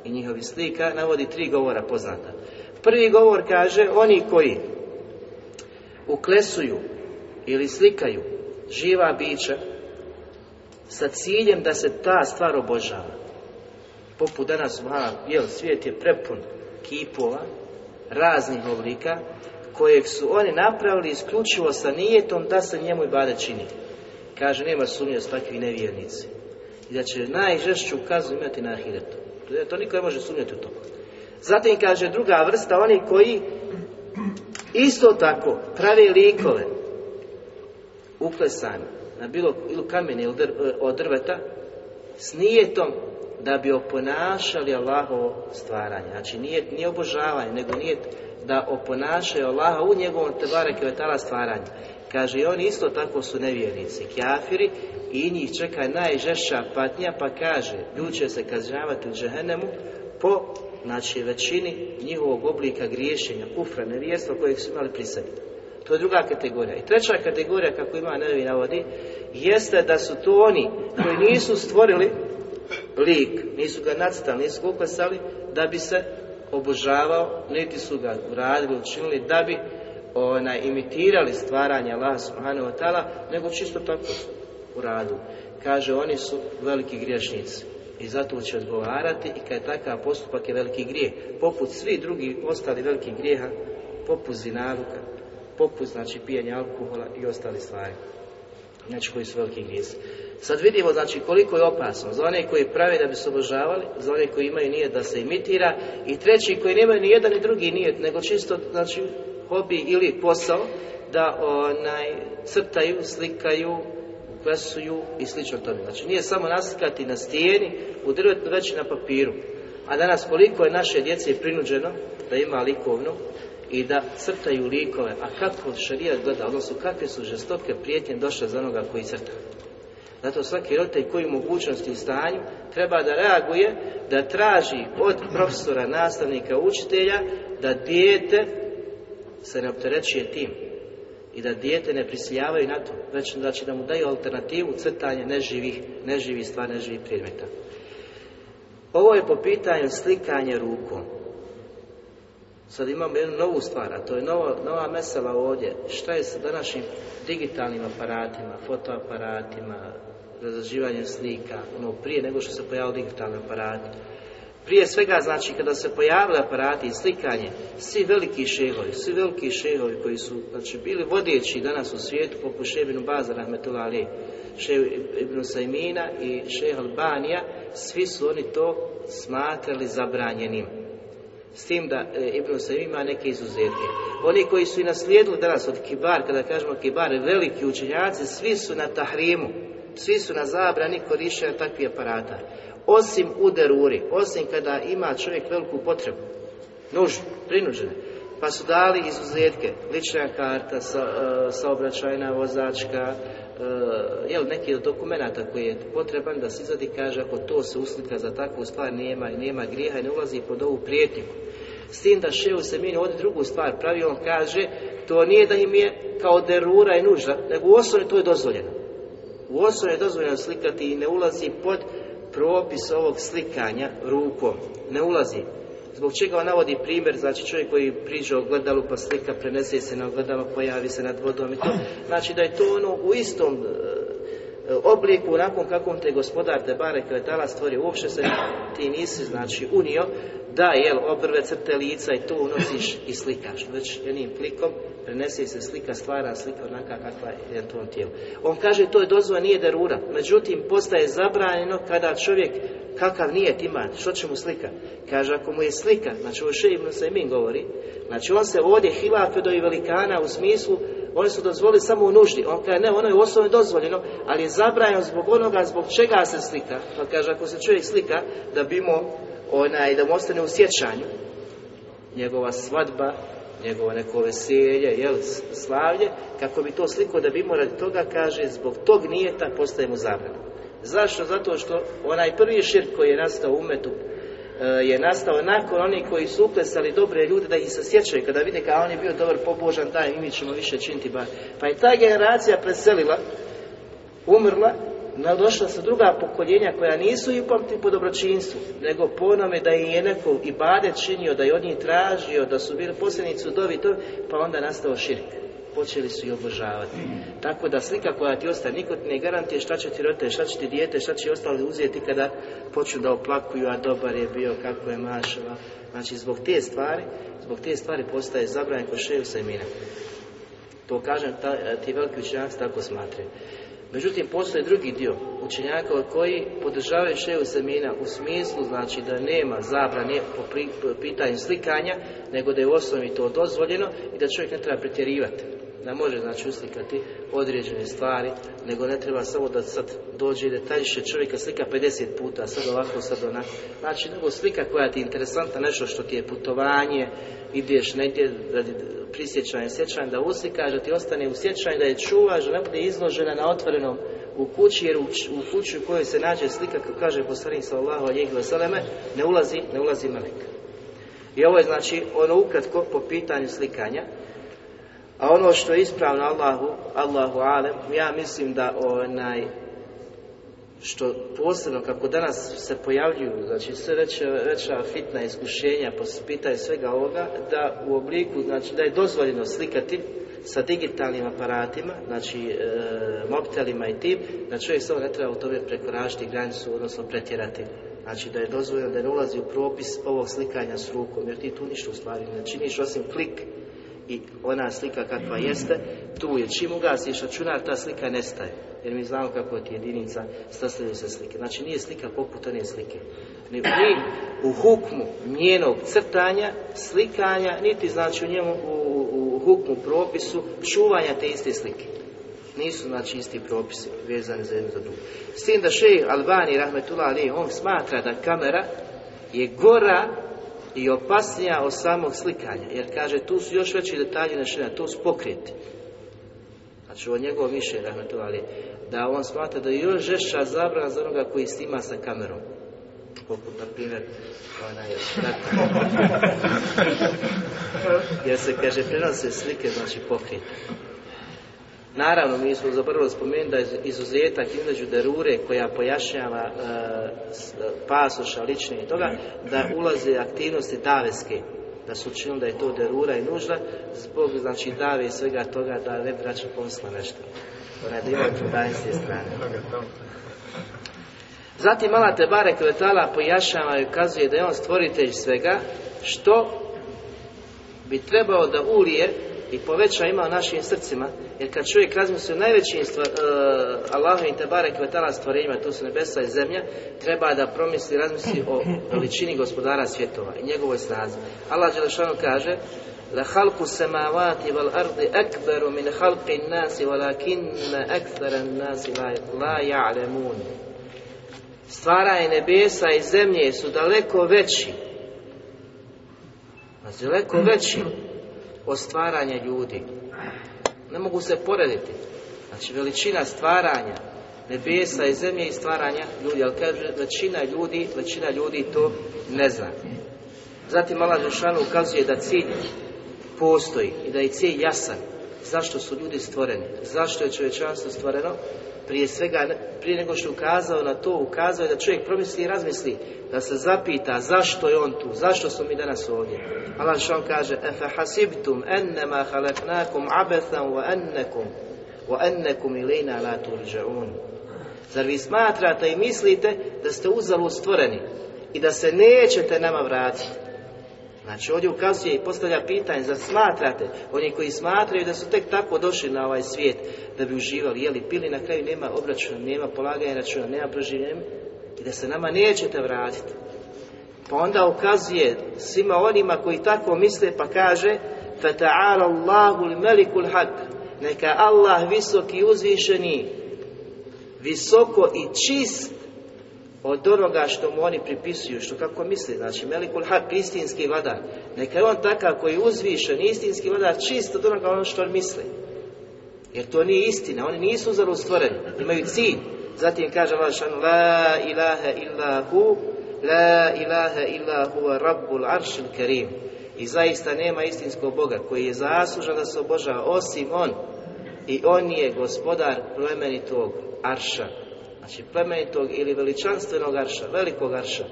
i njihovi slika, navodi tri govora poznata. Prvi govor kaže, oni koji uklesuju ili slikaju živa bića sa ciljem da se ta stvar obožava. Poput danas, jel, svijet je prepun kipova, raznih oblika, kojeg su oni napravili isključivo sa nijetom da se njemu i bade čini. Kaže, nema sumnje s takvi nevjernici. I da će najžešću kazu imati na ahiretu. To niko ne može sumnjati u to. Zatim kaže druga vrsta, oni koji isto tako prave likove uklesani na bilo ili kamene ili od drveta s nijetom da bi oponašali Allahovo stvaranje. Znači nije, nije obožavanje, nego nije da oponašaju Allaha u njegovom tebare kvetala stvaranja. Kaže i oni isto tako su nevjernici, kjafiri i njih čeka najžešća patnja pa kaže ljudi će se kažnjavati u džehennemu po znači većini njihovog oblika griješenja, kufra, nevjerstva kojeg su imali pri sebi. To je druga kategorija. I treća kategorija, kako ima nevi navodi, jeste da su to oni koji nisu stvorili lik, nisu ga nacrtali, nisu ga da bi se obožavao, niti su ga uradili, učinili, da bi ona, imitirali stvaranje Allah subhanahu wa ta'ala, nego čisto tako u radu. Kaže, oni su veliki griješnici i zato će odgovarati i kad je takav postupak je veliki grijeh. Poput svih drugih ostali velikih grijeha, poput zinaluka, poput znači pijenja alkohola i ostali stvari. Znači koji su veliki grijesi. Sad vidimo znači koliko je opasno za one koji prave da bi se obožavali, za one koji imaju nijet da se imitira i treći koji nemaju ni jedan ni drugi nijet, nego čisto znači hobi ili posao da onaj crtaju, slikaju, klesuju i slično tome. Znači nije samo naslikati na stijeni, u drvetu, već na papiru. A danas koliko je naše djece prinuđeno da ima likovno i da crtaju likove, a kako šarijat gleda, odnosno kakve su žestoke prijetnje došle za onoga koji crta. Zato svaki roditelj koji mogućnosti i stanju treba da reaguje, da traži od profesora, nastavnika, učitelja da dijete se ne opterećuje tim. I da dijete ne prisiljavaju na to, već znači da mu daju alternativu crtanje neživih, neživih stvari, neživih predmeta. Ovo je po pitanju slikanje rukom. Sad imamo jednu novu stvar, a to je nova, nova mesela ovdje. Šta je sa današnjim digitalnim aparatima, fotoaparatima, razrađivanjem slika, ono prije nego što se pojavili digitalni aparati. Prije svega, znači, kada se pojavili aparati i slikanje, svi veliki šehovi, svi veliki šehovi koji su, znači, bili vodeći danas u svijetu, poput Šebinu Baza, Rahmetullah Ali, Šehu Ibn Sajmina i Šeha Albanija, svi su oni to smatrali zabranjenim. S tim da e, Ibn Sajim ima neke izuzetke. Oni koji su i naslijedili danas od kibar, kada kažemo kibar, veliki učenjaci, svi su na tahrimu, svi su na zabrani korištenja takvih aparata. Osim u deruri, osim kada ima čovjek veliku potrebu, nužnu, prinuđene. Pa su dali izuzetke, lična karta, sa, e, saobraćajna vozačka, uh, jel, neki od dokumenata koji je potreban da se izvadi kaže ako to se uslika za takvu stvar nema i nema grijeha i ne ulazi pod ovu prijetnju. S tim da ševu se mini ovdje drugu stvar pravi, on kaže to nije da im je kao derura i nužda, nego u osnovi to je dozvoljeno. U osnovi je dozvoljeno slikati i ne ulazi pod propis ovog slikanja rukom. Ne ulazi. Zbog čega on navodi primjer, znači čovjek koji priđe ogledalu pa slika prenese se na ogledalo, pojavi se nad vodom i to. Znači da je to ono u istom e, obliku, nakon kakvom te gospodar te bare kvetala stvori, uopće se ti nisi znači unio da jel obrve crte lica i to unosiš i slikaš. Već jednim klikom prenese se slika, stvara slika onaka kakva je na tom tijelu. On kaže to je dozva, nije derura. Međutim, postaje zabranjeno kada čovjek kakav nije ima, što će mu slika? Kaže, ako mu je slika, znači še Ibn Sajmin govori, znači on se ovdje hilafedo i velikana u smislu, oni su dozvolili samo u nuždi. On kaže, ne, ono je u osnovi dozvoljeno, ali je zabranjeno zbog onoga, zbog čega se slika. Pa kaže, ako se čovjek slika, da bimo, onaj, da mu ostane u sjećanju, njegova svadba, njegovo neko veselje, jel, slavlje, kako bi to sliko da bi radi toga, kaže, zbog tog nijeta postaje mu zabrano. Zašto? Zato što onaj prvi širk koji je nastao u metu e, je nastao nakon onih koji su uklesali dobre ljude da ih se sjećaju kada vide kao on je bio dobar pobožan taj mi ćemo više činiti bar. Pa je ta generacija preselila, umrla, došla su druga pokoljenja koja nisu i upamti po dobročinstvu, nego po onome da je neko i bade činio, da je od njih tražio, da su bili posljednici u dovi, pa onda nastao širk počeli su i obožavati. Tako da slika koja ti ostaje, niko ti ne garantije šta će ti rote, šta će ti dijete, šta će ostali uzeti kada počnu da oplakuju, a dobar je bio, kako je mašava. Znači, zbog te stvari, zbog te stvari postaje zabranjen ko šeju semina. To kažem, ta, ti veliki učenjaci tako smatraju. Međutim, postoji drugi dio učenjaka koji podržavaju šeju semina u smislu, znači da nema zabrane po, pitanju slikanja, nego da je u osnovi to dozvoljeno i da čovjek ne treba pretjerivati da može znači uslikati određene stvari, nego ne treba samo da sad dođe i detaljiše čovjeka slika 50 puta, sad ovako, sad onako. Znači, nego slika koja ti je interesantna, nešto što ti je putovanje, ideš negdje radi prisjećanja, sjećanja, da uslikaš, da ti ostane u sjećanju, da je čuvaš, da ne bude izložena na otvorenom u kući, jer u, u kući u kojoj se nađe slika, kako kaže poslanik sallallahu alejhi ve selleme, ne ulazi, ne ulazi melek. I ovo je znači ono ukratko po pitanju slikanja. A ono što je ispravno Allahu, Allahu alem, ja mislim da onaj što posebno kako danas se pojavljuju, znači sve veća, veća fitna iskušenja po pitanju svega ovoga, da u obliku, znači da je dozvoljeno slikati sa digitalnim aparatima, znači e, mobitelima i tim, da čovjek samo ne treba u tome prekoračiti granicu, odnosno pretjerati. Znači da je dozvoljeno da ne ulazi u propis ovog slikanja s rukom, jer ti tu ništa u stvari ne činiš osim klik i ona slika kakva jeste, tu je. Čim ugasiš računar, ta slika nestaje. Jer mi znamo kako ti jedinica sastavljaju se slike. Znači nije slika poput one slike. Ni u hukmu njenog crtanja, slikanja, niti znači u njemu u, u hukmu propisu čuvanja te iste slike. Nisu znači isti propisi vezani za jednu za drugu. S tim da šej Albani, rahmetullah on smatra da kamera je gora i opasnija od samog slikanja. Jer kaže, tu su još veći detalji našena, tu su pokreti. Znači, o njegovom mišljenju, ali da on smatra da je još žešća zabrana za onoga koji snima sa kamerom. Poput, na primjer, onaj Jer se, kaže, prenose slike, znači pokreti. Naravno, mi smo zapravo spomenuti da je izuzetak između derure koja pojašnjava e, pasoša, lične i toga, da ulaze aktivnosti daveske, da su učinili da je to derura i nužda, zbog znači dave i svega toga da ne vraća posla nešto. Te strane. Zatim Allah Tebare Kvetala pojašnjava i ukazuje da je on stvoritelj svega, što bi trebao da ulije i poveća ima u našim srcima, jer kad čovjek razmisli o najvećim stvar, uh, Allahovim Tebare Kvetala stvorenjima, to su nebesa i zemlja, treba da promisli, razmisli o veličini gospodara svjetova i njegovoj snazi. Allah Đelešanu kaže La halku samavati wal ardi akbaru min halqi nasi walakinna akthara nasi la ja'lemun stvaranje nebesa i zemlje su daleko veći. Daleko veći od stvaranja ljudi. Ne mogu se porediti. Znači veličina stvaranja nebesa i zemlje i stvaranja ljudi ali kaže većina ljudi većina ljudi to ne zna. Zatim Allah Žešanu ukazuje da cilj postoji i da je cilj jasan. Zašto su ljudi stvoreni? Zašto je čovječanstvo stvoreno prije svega, prije nego što ukazao na to, ukazao je da čovjek promisli i razmisli, da se zapita zašto je on tu, zašto smo mi danas ovdje. Allah što kaže, Efe hasibtum ennema halaknakum abethan wa ennekum, wa ennekum ilina la turđaun. Zar vi smatrate i mislite da ste uzalo stvoreni i da se nećete nama vratiti? Znači ovdje ukazuje i postavlja pitanje, za smatrate, oni koji smatraju da su tek tako došli na ovaj svijet, da bi uživali, jeli, pili, na kraju nema obračuna, nema polaganja računa, nema proživljenja i da se nama nećete vratiti. Pa onda ukazuje svima onima koji tako misle, pa kaže فَتَعَالَ اللَّهُ الْمَلِكُ الْحَقِّ Neka Allah visoki uzvišeni, visoko i čist od onoga što mu oni pripisuju, što kako misli, znači Melikul Hak, istinski vladar, neka je on takav koji je uzvišen, istinski vladar, čist od onoga ono što on misli. Jer to nije istina, oni nisu uzalo stvoreni, imaju cilj. Zatim kaže Allah La ilaha illa hu, La ilaha illa huwa rabbul aršil karim. I zaista nema istinskog Boga koji je zaslužan da se obožava osim On. I On je gospodar plemenitog arša, znači plemenitog ili veličanstvenog arša, velikog arša,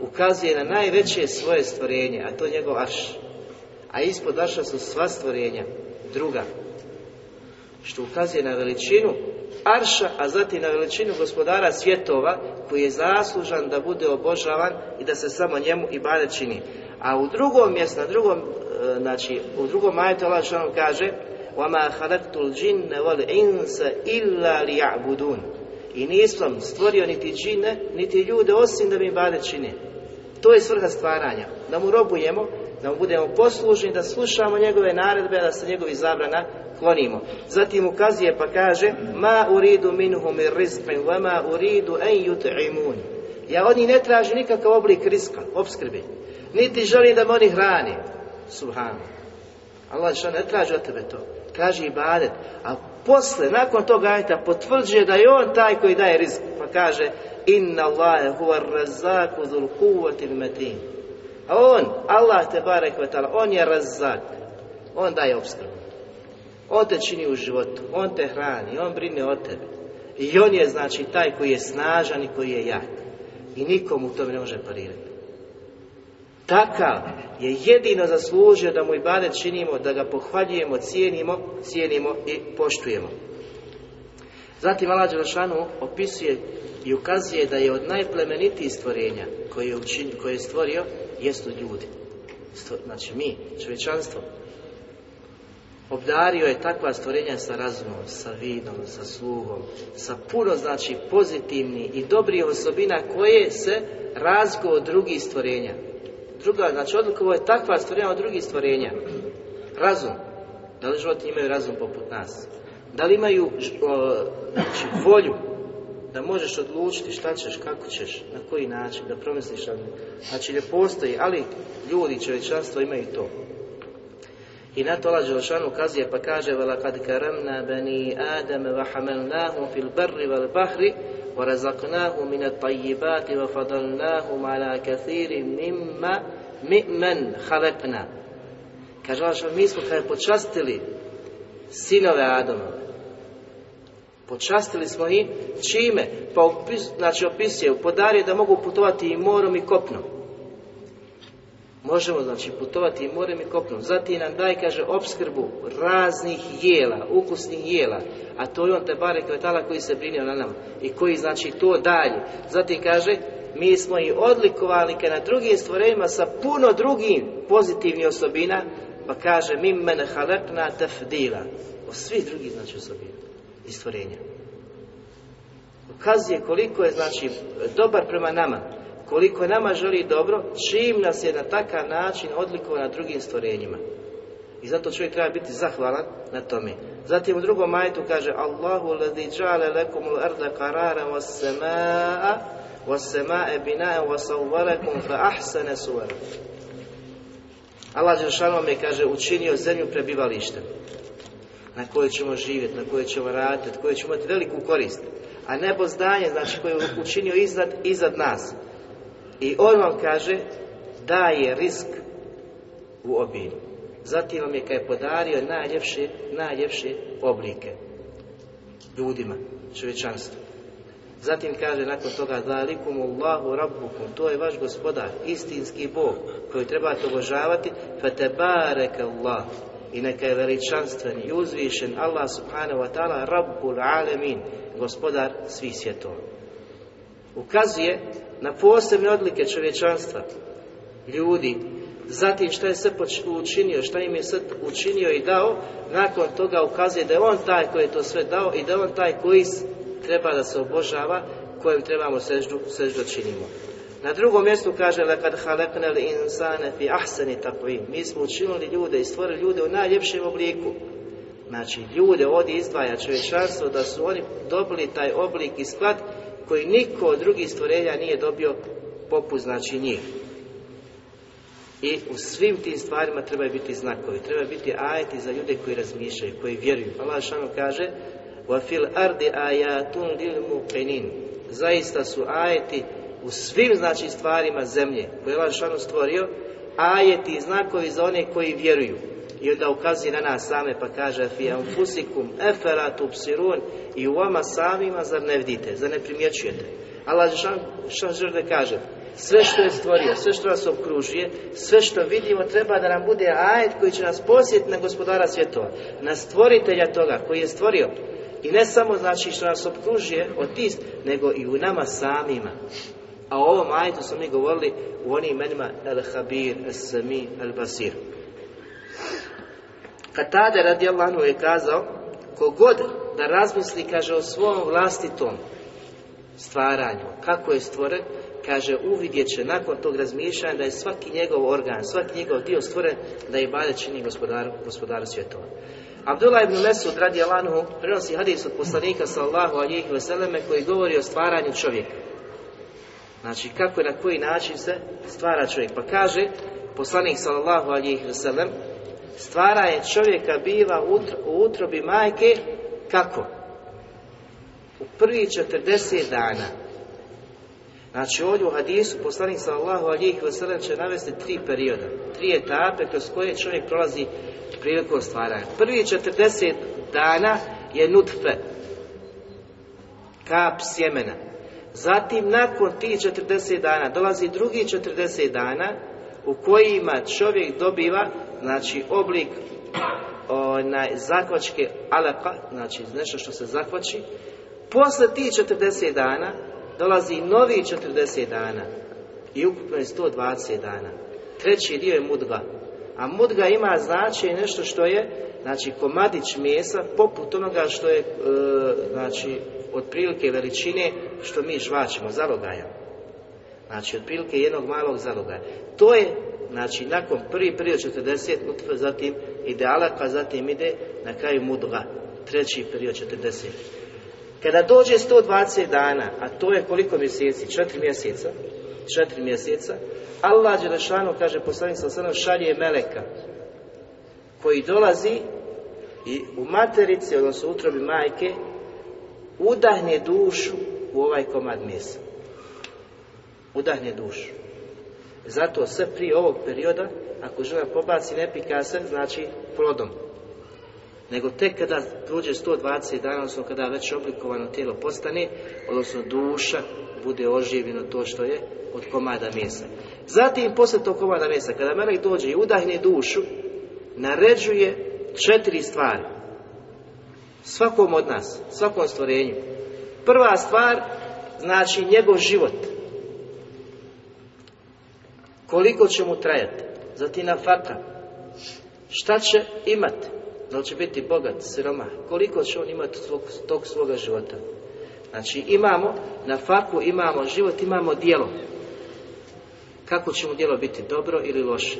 ukazuje na najveće svoje stvorenje, a to je njegov arš. A ispod arša su sva stvorenja, druga, što ukazuje na veličinu arša, a zatim na veličinu gospodara svjetova, koji je zaslužan da bude obožavan i da se samo njemu i bade čini. A u drugom mjestu, na drugom, e, znači, u drugom majetu Allah što kaže وَمَا خَلَقْتُ الْجِنَّ وَالْإِنسَ إِلَّا لِيَعْبُدُونَ i nisam stvorio niti džine, niti ljude, osim da mi bade čine. To je svrha stvaranja. Da mu robujemo, da mu budemo poslužni, da slušamo njegove naredbe, da se njegovi zabrana klonimo. Zatim ukazuje pa kaže Ma uridu minhum rizqin wa ma uridu an yut'imun. Ja oni ne traži nikakav oblik rizka, obskrbi. Niti želi da me oni hrani. Subhanu. Allah što ne traži od tebe to. Traži ibadet. A posle, nakon toga ajta, potvrđuje da je on taj koji daje rizik. Pa kaže, inna Allahe huwa razzaku dhul kuvatil metin. A on, Allah te barek on je razak. On daje obskrbu. On te čini u životu, on te hrani, on brine o tebi. I on je znači taj koji je snažan i koji je jak. I nikomu u tome ne može parirati. Takav je jedino zaslužio da mu i činimo, da ga pohvaljujemo, cijenimo, cijenimo i poštujemo. Zatim Allah Đelšanu opisuje i ukazuje da je od najplemenitijih stvorenja koje je, učin, koje je stvorio, jesu ljudi. Znači mi, čovječanstvo. Obdario je takva stvorenja sa razumom, sa vidom, sa sluhom, sa puno znači pozitivni i dobrih osobina koje se razgo od drugih stvorenja Druga, znači odluka ovo je takva stvorenja od drugih stvorenja. Razum. Da li životinje imaju razum poput nas? Da li imaju znači, volju da možeš odlučiti šta ćeš, kako ćeš, na koji način, da promisliš. Znači ne postoji, ali ljudi, čovječanstvo imaju to. I na to Allah Đelšanu ukazuje pa kaže وَلَقَدْ كَرَمْنَا بَنِي آدَمَ وَحَمَلْنَاهُمْ فِي الْبَرِّ وَالْبَحْرِ وَرَزَقْنَاهُمْ مِنَ الطَّيِّبَاتِ وَفَضَلْنَاهُمْ عَلَى كَثِيرٍ مِمَّا مِمَّنْ خَلَقْنَا Kaže Allah mi smo kada počastili sinove Adamove. Počastili smo ih čime? Pa opis, znači opisuje, podario da mogu putovati i morom i kopnom. Možemo znači putovati i morem i kopnom. Zatim nam daj, kaže, opskrbu raznih jela, ukusnih jela. A to je on te bare kvetala koji se brinio na nama. I koji znači to dalje. Zatim kaže, mi smo i odlikovali na drugim stvorenjima sa puno drugim pozitivnih osobina, pa kaže mi mene halekna tefdila. O svih drugih znači osobina i stvorenja. Ukazuje koliko je znači dobar prema nama, koliko nama želi dobro, čim nas je na takav način odlikovao na drugim stvorenjima. I zato čovjek treba biti zahvalan na tome. Zatim u drugom majetu kaže Allahu ladhi džale lekum l-arda qarara was samaa was samaa binaa wa sawwarakum fa ahsana suwarakum. Allah Đelšanom je, kaže, učinio zemlju prebivalištem na kojoj ćemo živjeti, na kojoj ćemo raditi, na kojoj ćemo imati veliku korist. A nebo zdanje, znači koje je učinio iznad, iznad nas. I on vam kaže, daje risk u obilju. Zatim vam je kaj je podario najljepše, najljepše oblike ljudima, čovječanstvu. Zatim kaže nakon toga Zalikum Allahu Rabbukum, to je vaš gospodar, istinski Bog koji trebate obožavati, fatebareke Allah i neka je veličanstven i uzvišen Allah subhanahu wa ta'ala Rabbul Alemin, gospodar svih svjetova. Ukazuje na posebne odlike čovječanstva, ljudi, zatim šta je sve učinio, šta im je sve učinio i dao, nakon toga ukazuje da je on taj koji je to sve dao i da je on taj koji treba da se obožava, kojem trebamo seždu, seždu činimo. Na drugom mjestu kaže lekad halaknal insane fi ahsani takvim. Mi smo učinili ljude i stvorili ljude u najljepšem obliku. Znači, ljude ovdje izdvaja čovječanstvo da su oni dobili taj oblik i sklad koji niko od drugih stvorenja nije dobio poput znači njih. I u svim tim stvarima trebaju biti znakovi, treba biti ajeti za ljude koji razmišljaju, koji vjeruju. Allah šano kaže وَفِي الْأَرْضِ آيَاتٌ لِلْمُقِنِينَ Zaista su ajeti u svim znači stvarima zemlje koje je Allah stvorio, ajeti i znakovi za one koji vjeruju. I onda ukazuje na nas same pa kaže fi anfusikum efera i u vama samima zar ne vidite, zar ne primjećujete. Allah žele kaže sve što je stvorio, sve što nas okružuje, sve što vidimo treba da nam bude ajet koji će nas posjetiti na gospodara svjetova, na stvoritelja toga koji je stvorio. I ne samo znači što nas okružuje od tis, nego i u nama samima. A o ovom ajetu smo mi govorili u onim imenima El-Habir, El-Sami, El-Basir. Katade radijallahu je kazao, kogod da razmisli, kaže, o svom vlastitom stvaranju, kako je stvoren, kaže, uvidjet će nakon tog razmišljanja da je svaki njegov organ, svaki njegov dio stvoren da je bade čini gospodaru, gospodaru svjetova. Abdullah ibn Mesud radi Alanhu prenosi hadis od poslanika sallahu alihi vseleme koji govori o stvaranju čovjeka. Znači kako i na koji način se stvara čovjek. Pa kaže poslanik sallallahu alihi vselem stvaranje čovjeka biva u utrobi majke kako? U prvi 40 dana. Znači ovdje u hadisu poslanik sallallahu alihi vselem će navesti tri perioda, tri etape kroz koje čovjek prolazi prilikom stvaranja. Prvi 40 dana je nutfe, kap sjemena. Zatim nakon tih 40 dana dolazi drugi 40 dana u kojima čovjek dobiva znači oblik onaj zakvačke alaka, znači nešto što se zakvači. Posle tih 40 dana dolazi novi 40 dana i ukupno je 120 dana. Treći dio je mudga, a mudga ima značaj nešto što je, znači komadić mesa, poput onoga što je, e, znači, otprilike veličine što mi žvačimo, zalogaja. Znači, otprilike jednog malog zalogaja. To je, znači, nakon prvi period 40, zatim ide alaka, zatim ide na kraju mudga, treći period 40. Kada dođe 120 dana, a to je koliko mjeseci? Četiri mjeseca, četiri mjeseca, Allah Đelešanu, kaže poslanik sa šalje meleka koji dolazi i u materici, odnosno utrobi majke, udahne dušu u ovaj komad mjesa. Udahne dušu. Zato sve prije ovog perioda, ako žena pobaci nepika se, znači plodom. nego tek kada prođe 120 dana, odnosno kada već oblikovano tijelo postane, odnosno duša bude oživljeno to što je od komada mesa. Zatim, poslije tog komada mesa, kada melek dođe i udahne dušu, naređuje četiri stvari. Svakom od nas, svakom stvorenju. Prva stvar, znači njegov život. Koliko će mu trajati? Zatim na faka. Šta će imati? Da li će biti bogat, siroma? Koliko će on imati tog, tog svoga života? Znači imamo, na faku imamo život, imamo dijelo. Kako će mu djelo biti dobro ili loše?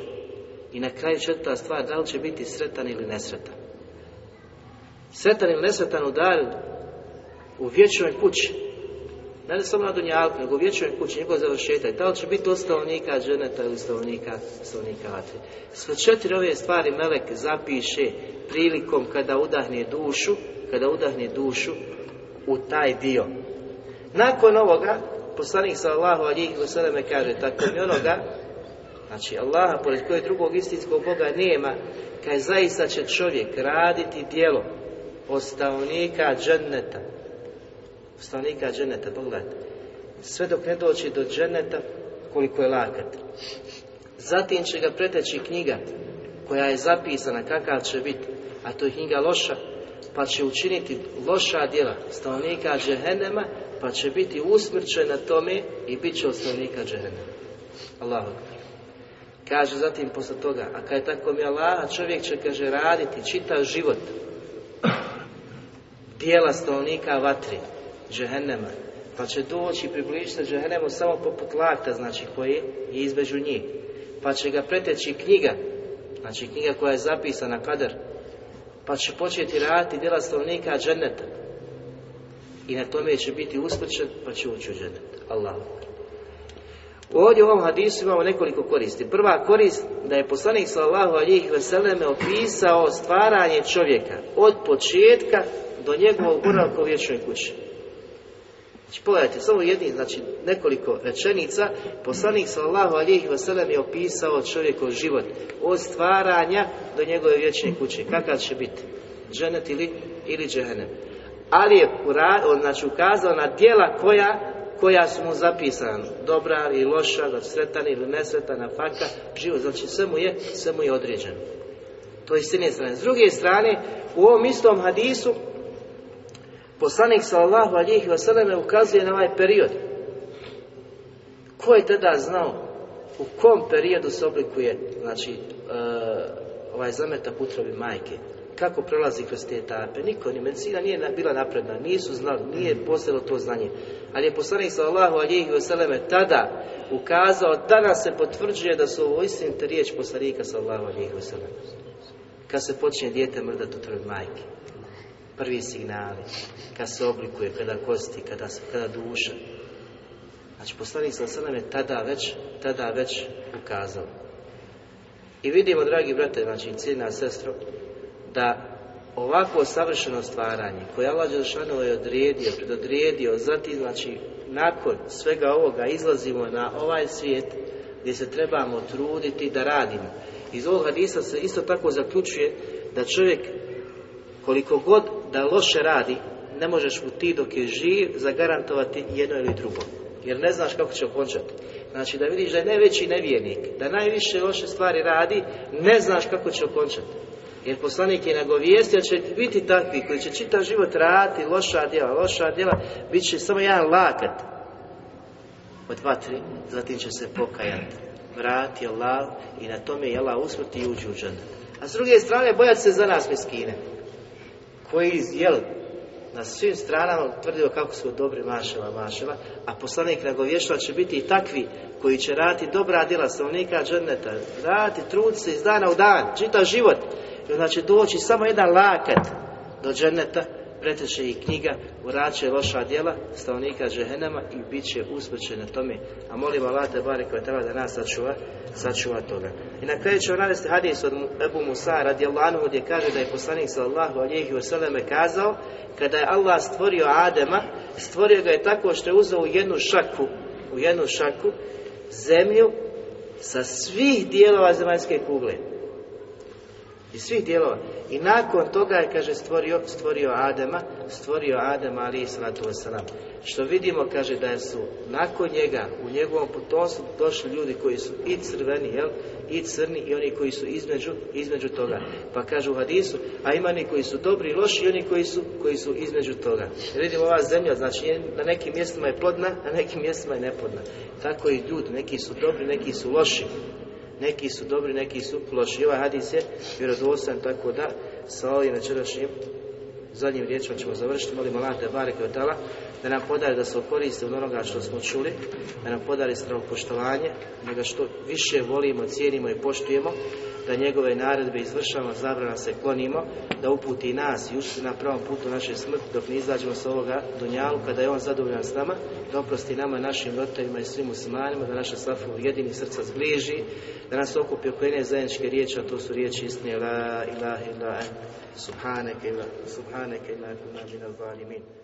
I na kraju četvrta stvar, da li će biti sretan ili nesretan? Sretan ili nesretan u dar u vječnoj kući. Ne samo na Dunjalku, nego u vječnoj kući, njegov završetak. Da li će biti ostavnika dženeta ili stavnika, stavnika vatre. Sve četiri ove stvari Melek zapiše prilikom kada udahne dušu, kada udahne dušu u taj dio. Nakon ovoga, poslanik sallallahu alihi me kaže, tako mi onoga, znači Allaha, pored kojeg drugog istinskog Boga nema, kaj zaista će čovjek raditi djelo ostavnika dženneta. Ostavnika dženeta, pogledajte. Sve dok ne doći do dženeta, koliko je lakat. Zatim će ga preteći knjiga koja je zapisana kakav će biti, a to je knjiga loša, pa će učiniti loša djela stanovnika džehennema, pa će biti usmrćen na tome i bit će od stanovnika džehennema. Allahu Kaže zatim posle toga, a kad je tako mi Allah, čovjek će, kaže, raditi čitav život dijela stanovnika vatri, džehennema, pa će doći i približiti se džehennemu samo poput lakta, znači koji je između njih. Pa će ga preteći knjiga, znači knjiga koja je zapisana kadar, pa će početi raditi djela stanovnika dženeta. I na tome će biti usmrćen, pa će ući u dženet. Allah. Ovdje u ovom hadisu imamo nekoliko koristi. Prva korist da je poslanik sallallahu alijih veseleme opisao stvaranje čovjeka od početka do njegovog boravka u vječnoj kući. Znači, pogledajte, samo jedni, znači nekoliko rečenica, poslanik sallallahu alijih veselem je opisao čovjekov život od stvaranja do njegove vječne kuće. Kakav će biti? Dženet ili, ili džehenem. Ali je znači, ukazao na dijela koja koja su mu zapisana, dobra ili loša, da sretan ili nesretan, faka, život, znači sve mu je, sve mu je određeno. To je s jedne strane. S druge strane, u ovom istom hadisu Poslanik sallallahu alihi wasallam ukazuje na ovaj period. Ko je tada znao u kom periodu se oblikuje znači, uh, ovaj zameta putrovi majke? Kako prolazi kroz te etape? Niko, ni medicina nije bila napredna, nisu znali, nije postojalo to znanje. Ali je poslanik sallallahu alihi wasallam tada ukazao, danas se potvrđuje da su ovo istinite riječ poslanika sallallahu alihi wasallam. Kad se počne dijete mrdati u majke prvi signali, kad se oblikuje, kada kosti, kada, kada duša. Znači, poslanik sa nam je tada već, tada već ukazao. I vidimo, dragi brate, znači, cijena sestro, da ovako savršeno stvaranje, koje Allah Đelšanu je odredio, predodredio, zatim, znači, nakon svega ovoga izlazimo na ovaj svijet gdje se trebamo truditi da radimo. Iz ovog hadisa se isto tako zaključuje da čovjek koliko god da loše radi, ne možeš mu ti dok je živ zagarantovati jedno ili drugo. Jer ne znaš kako će okončati. Znači da vidiš da je najveći nevjernik, da najviše loše stvari radi, ne znaš kako će okončati. Jer poslanik je nagovijestio će biti takvi koji će čitav život raditi loša djela, loša djela, bit će samo jedan lakat od vatri, zatim će se pokajati, vrati Allah i na tome je Allah usmrti i uđi u A s druge strane, bojati se za nas miskine koji jel, na svim stranama tvrdio kako su dobri maševa, maševa, a poslanik nagovještava će biti i takvi koji će raditi dobra djela stanovnika džerneta, raditi, trud iz dana u dan, čitav život. I onda će doći samo jedan lakat do džerneta, preteče i knjiga, uraće loša djela stanovnika džehenama i bit će usmrćen na tome. A molim Allah te bare koja treba da nas sačuva, sačuva toga. I na kraju ću navesti hadis od Ebu Musa radijallahu gdje kaže da je poslanik sallallahu alihi wasallam kazao kada je Allah stvorio Adema, stvorio ga je tako što je uzeo u jednu šaku, u jednu šaku zemlju sa svih dijelova zemaljske kugle. Iz svih dijelova. I nakon toga je, kaže, stvorio, stvorio Adema, stvorio Adema, ali i salatu wasalam. Što vidimo, kaže, da su nakon njega, u njegovom potomstvu došli ljudi koji su i crveni, jel, i crni, i oni koji su između, između toga. Pa kaže u hadisu, a ima oni koji su dobri i loši, i oni koji su, koji su između toga. Vidimo ova zemlja, znači, na nekim mjestima je plodna, na nekim mjestima je neplodna. Tako i ljudi, neki su dobri, neki su loši neki su dobri, neki su loši. Ovaj hadis je vjerodostan, tako da sa ovim večerašnjim zadnjim riječima ćemo završiti. Molim Allah da barek tala da nam podari da se okoriste od onoga što smo čuli, da nam podari poštovanje, da ga što više volimo, cijenimo i poštujemo, da njegove naredbe izvršamo, zabrana se klonimo, da uputi nas i ušli na pravom putu naše smrti dok ne izađemo s ovoga dunjalu, kada je on zadovoljan s nama, da oprosti nama, našim roditeljima i svim muslimanima, da naše safu jedini srca zbliži, da nas okupi oko jedne zajedničke riječi, a to su riječi istine, la ilaha illa subhaneke, subhaneke, al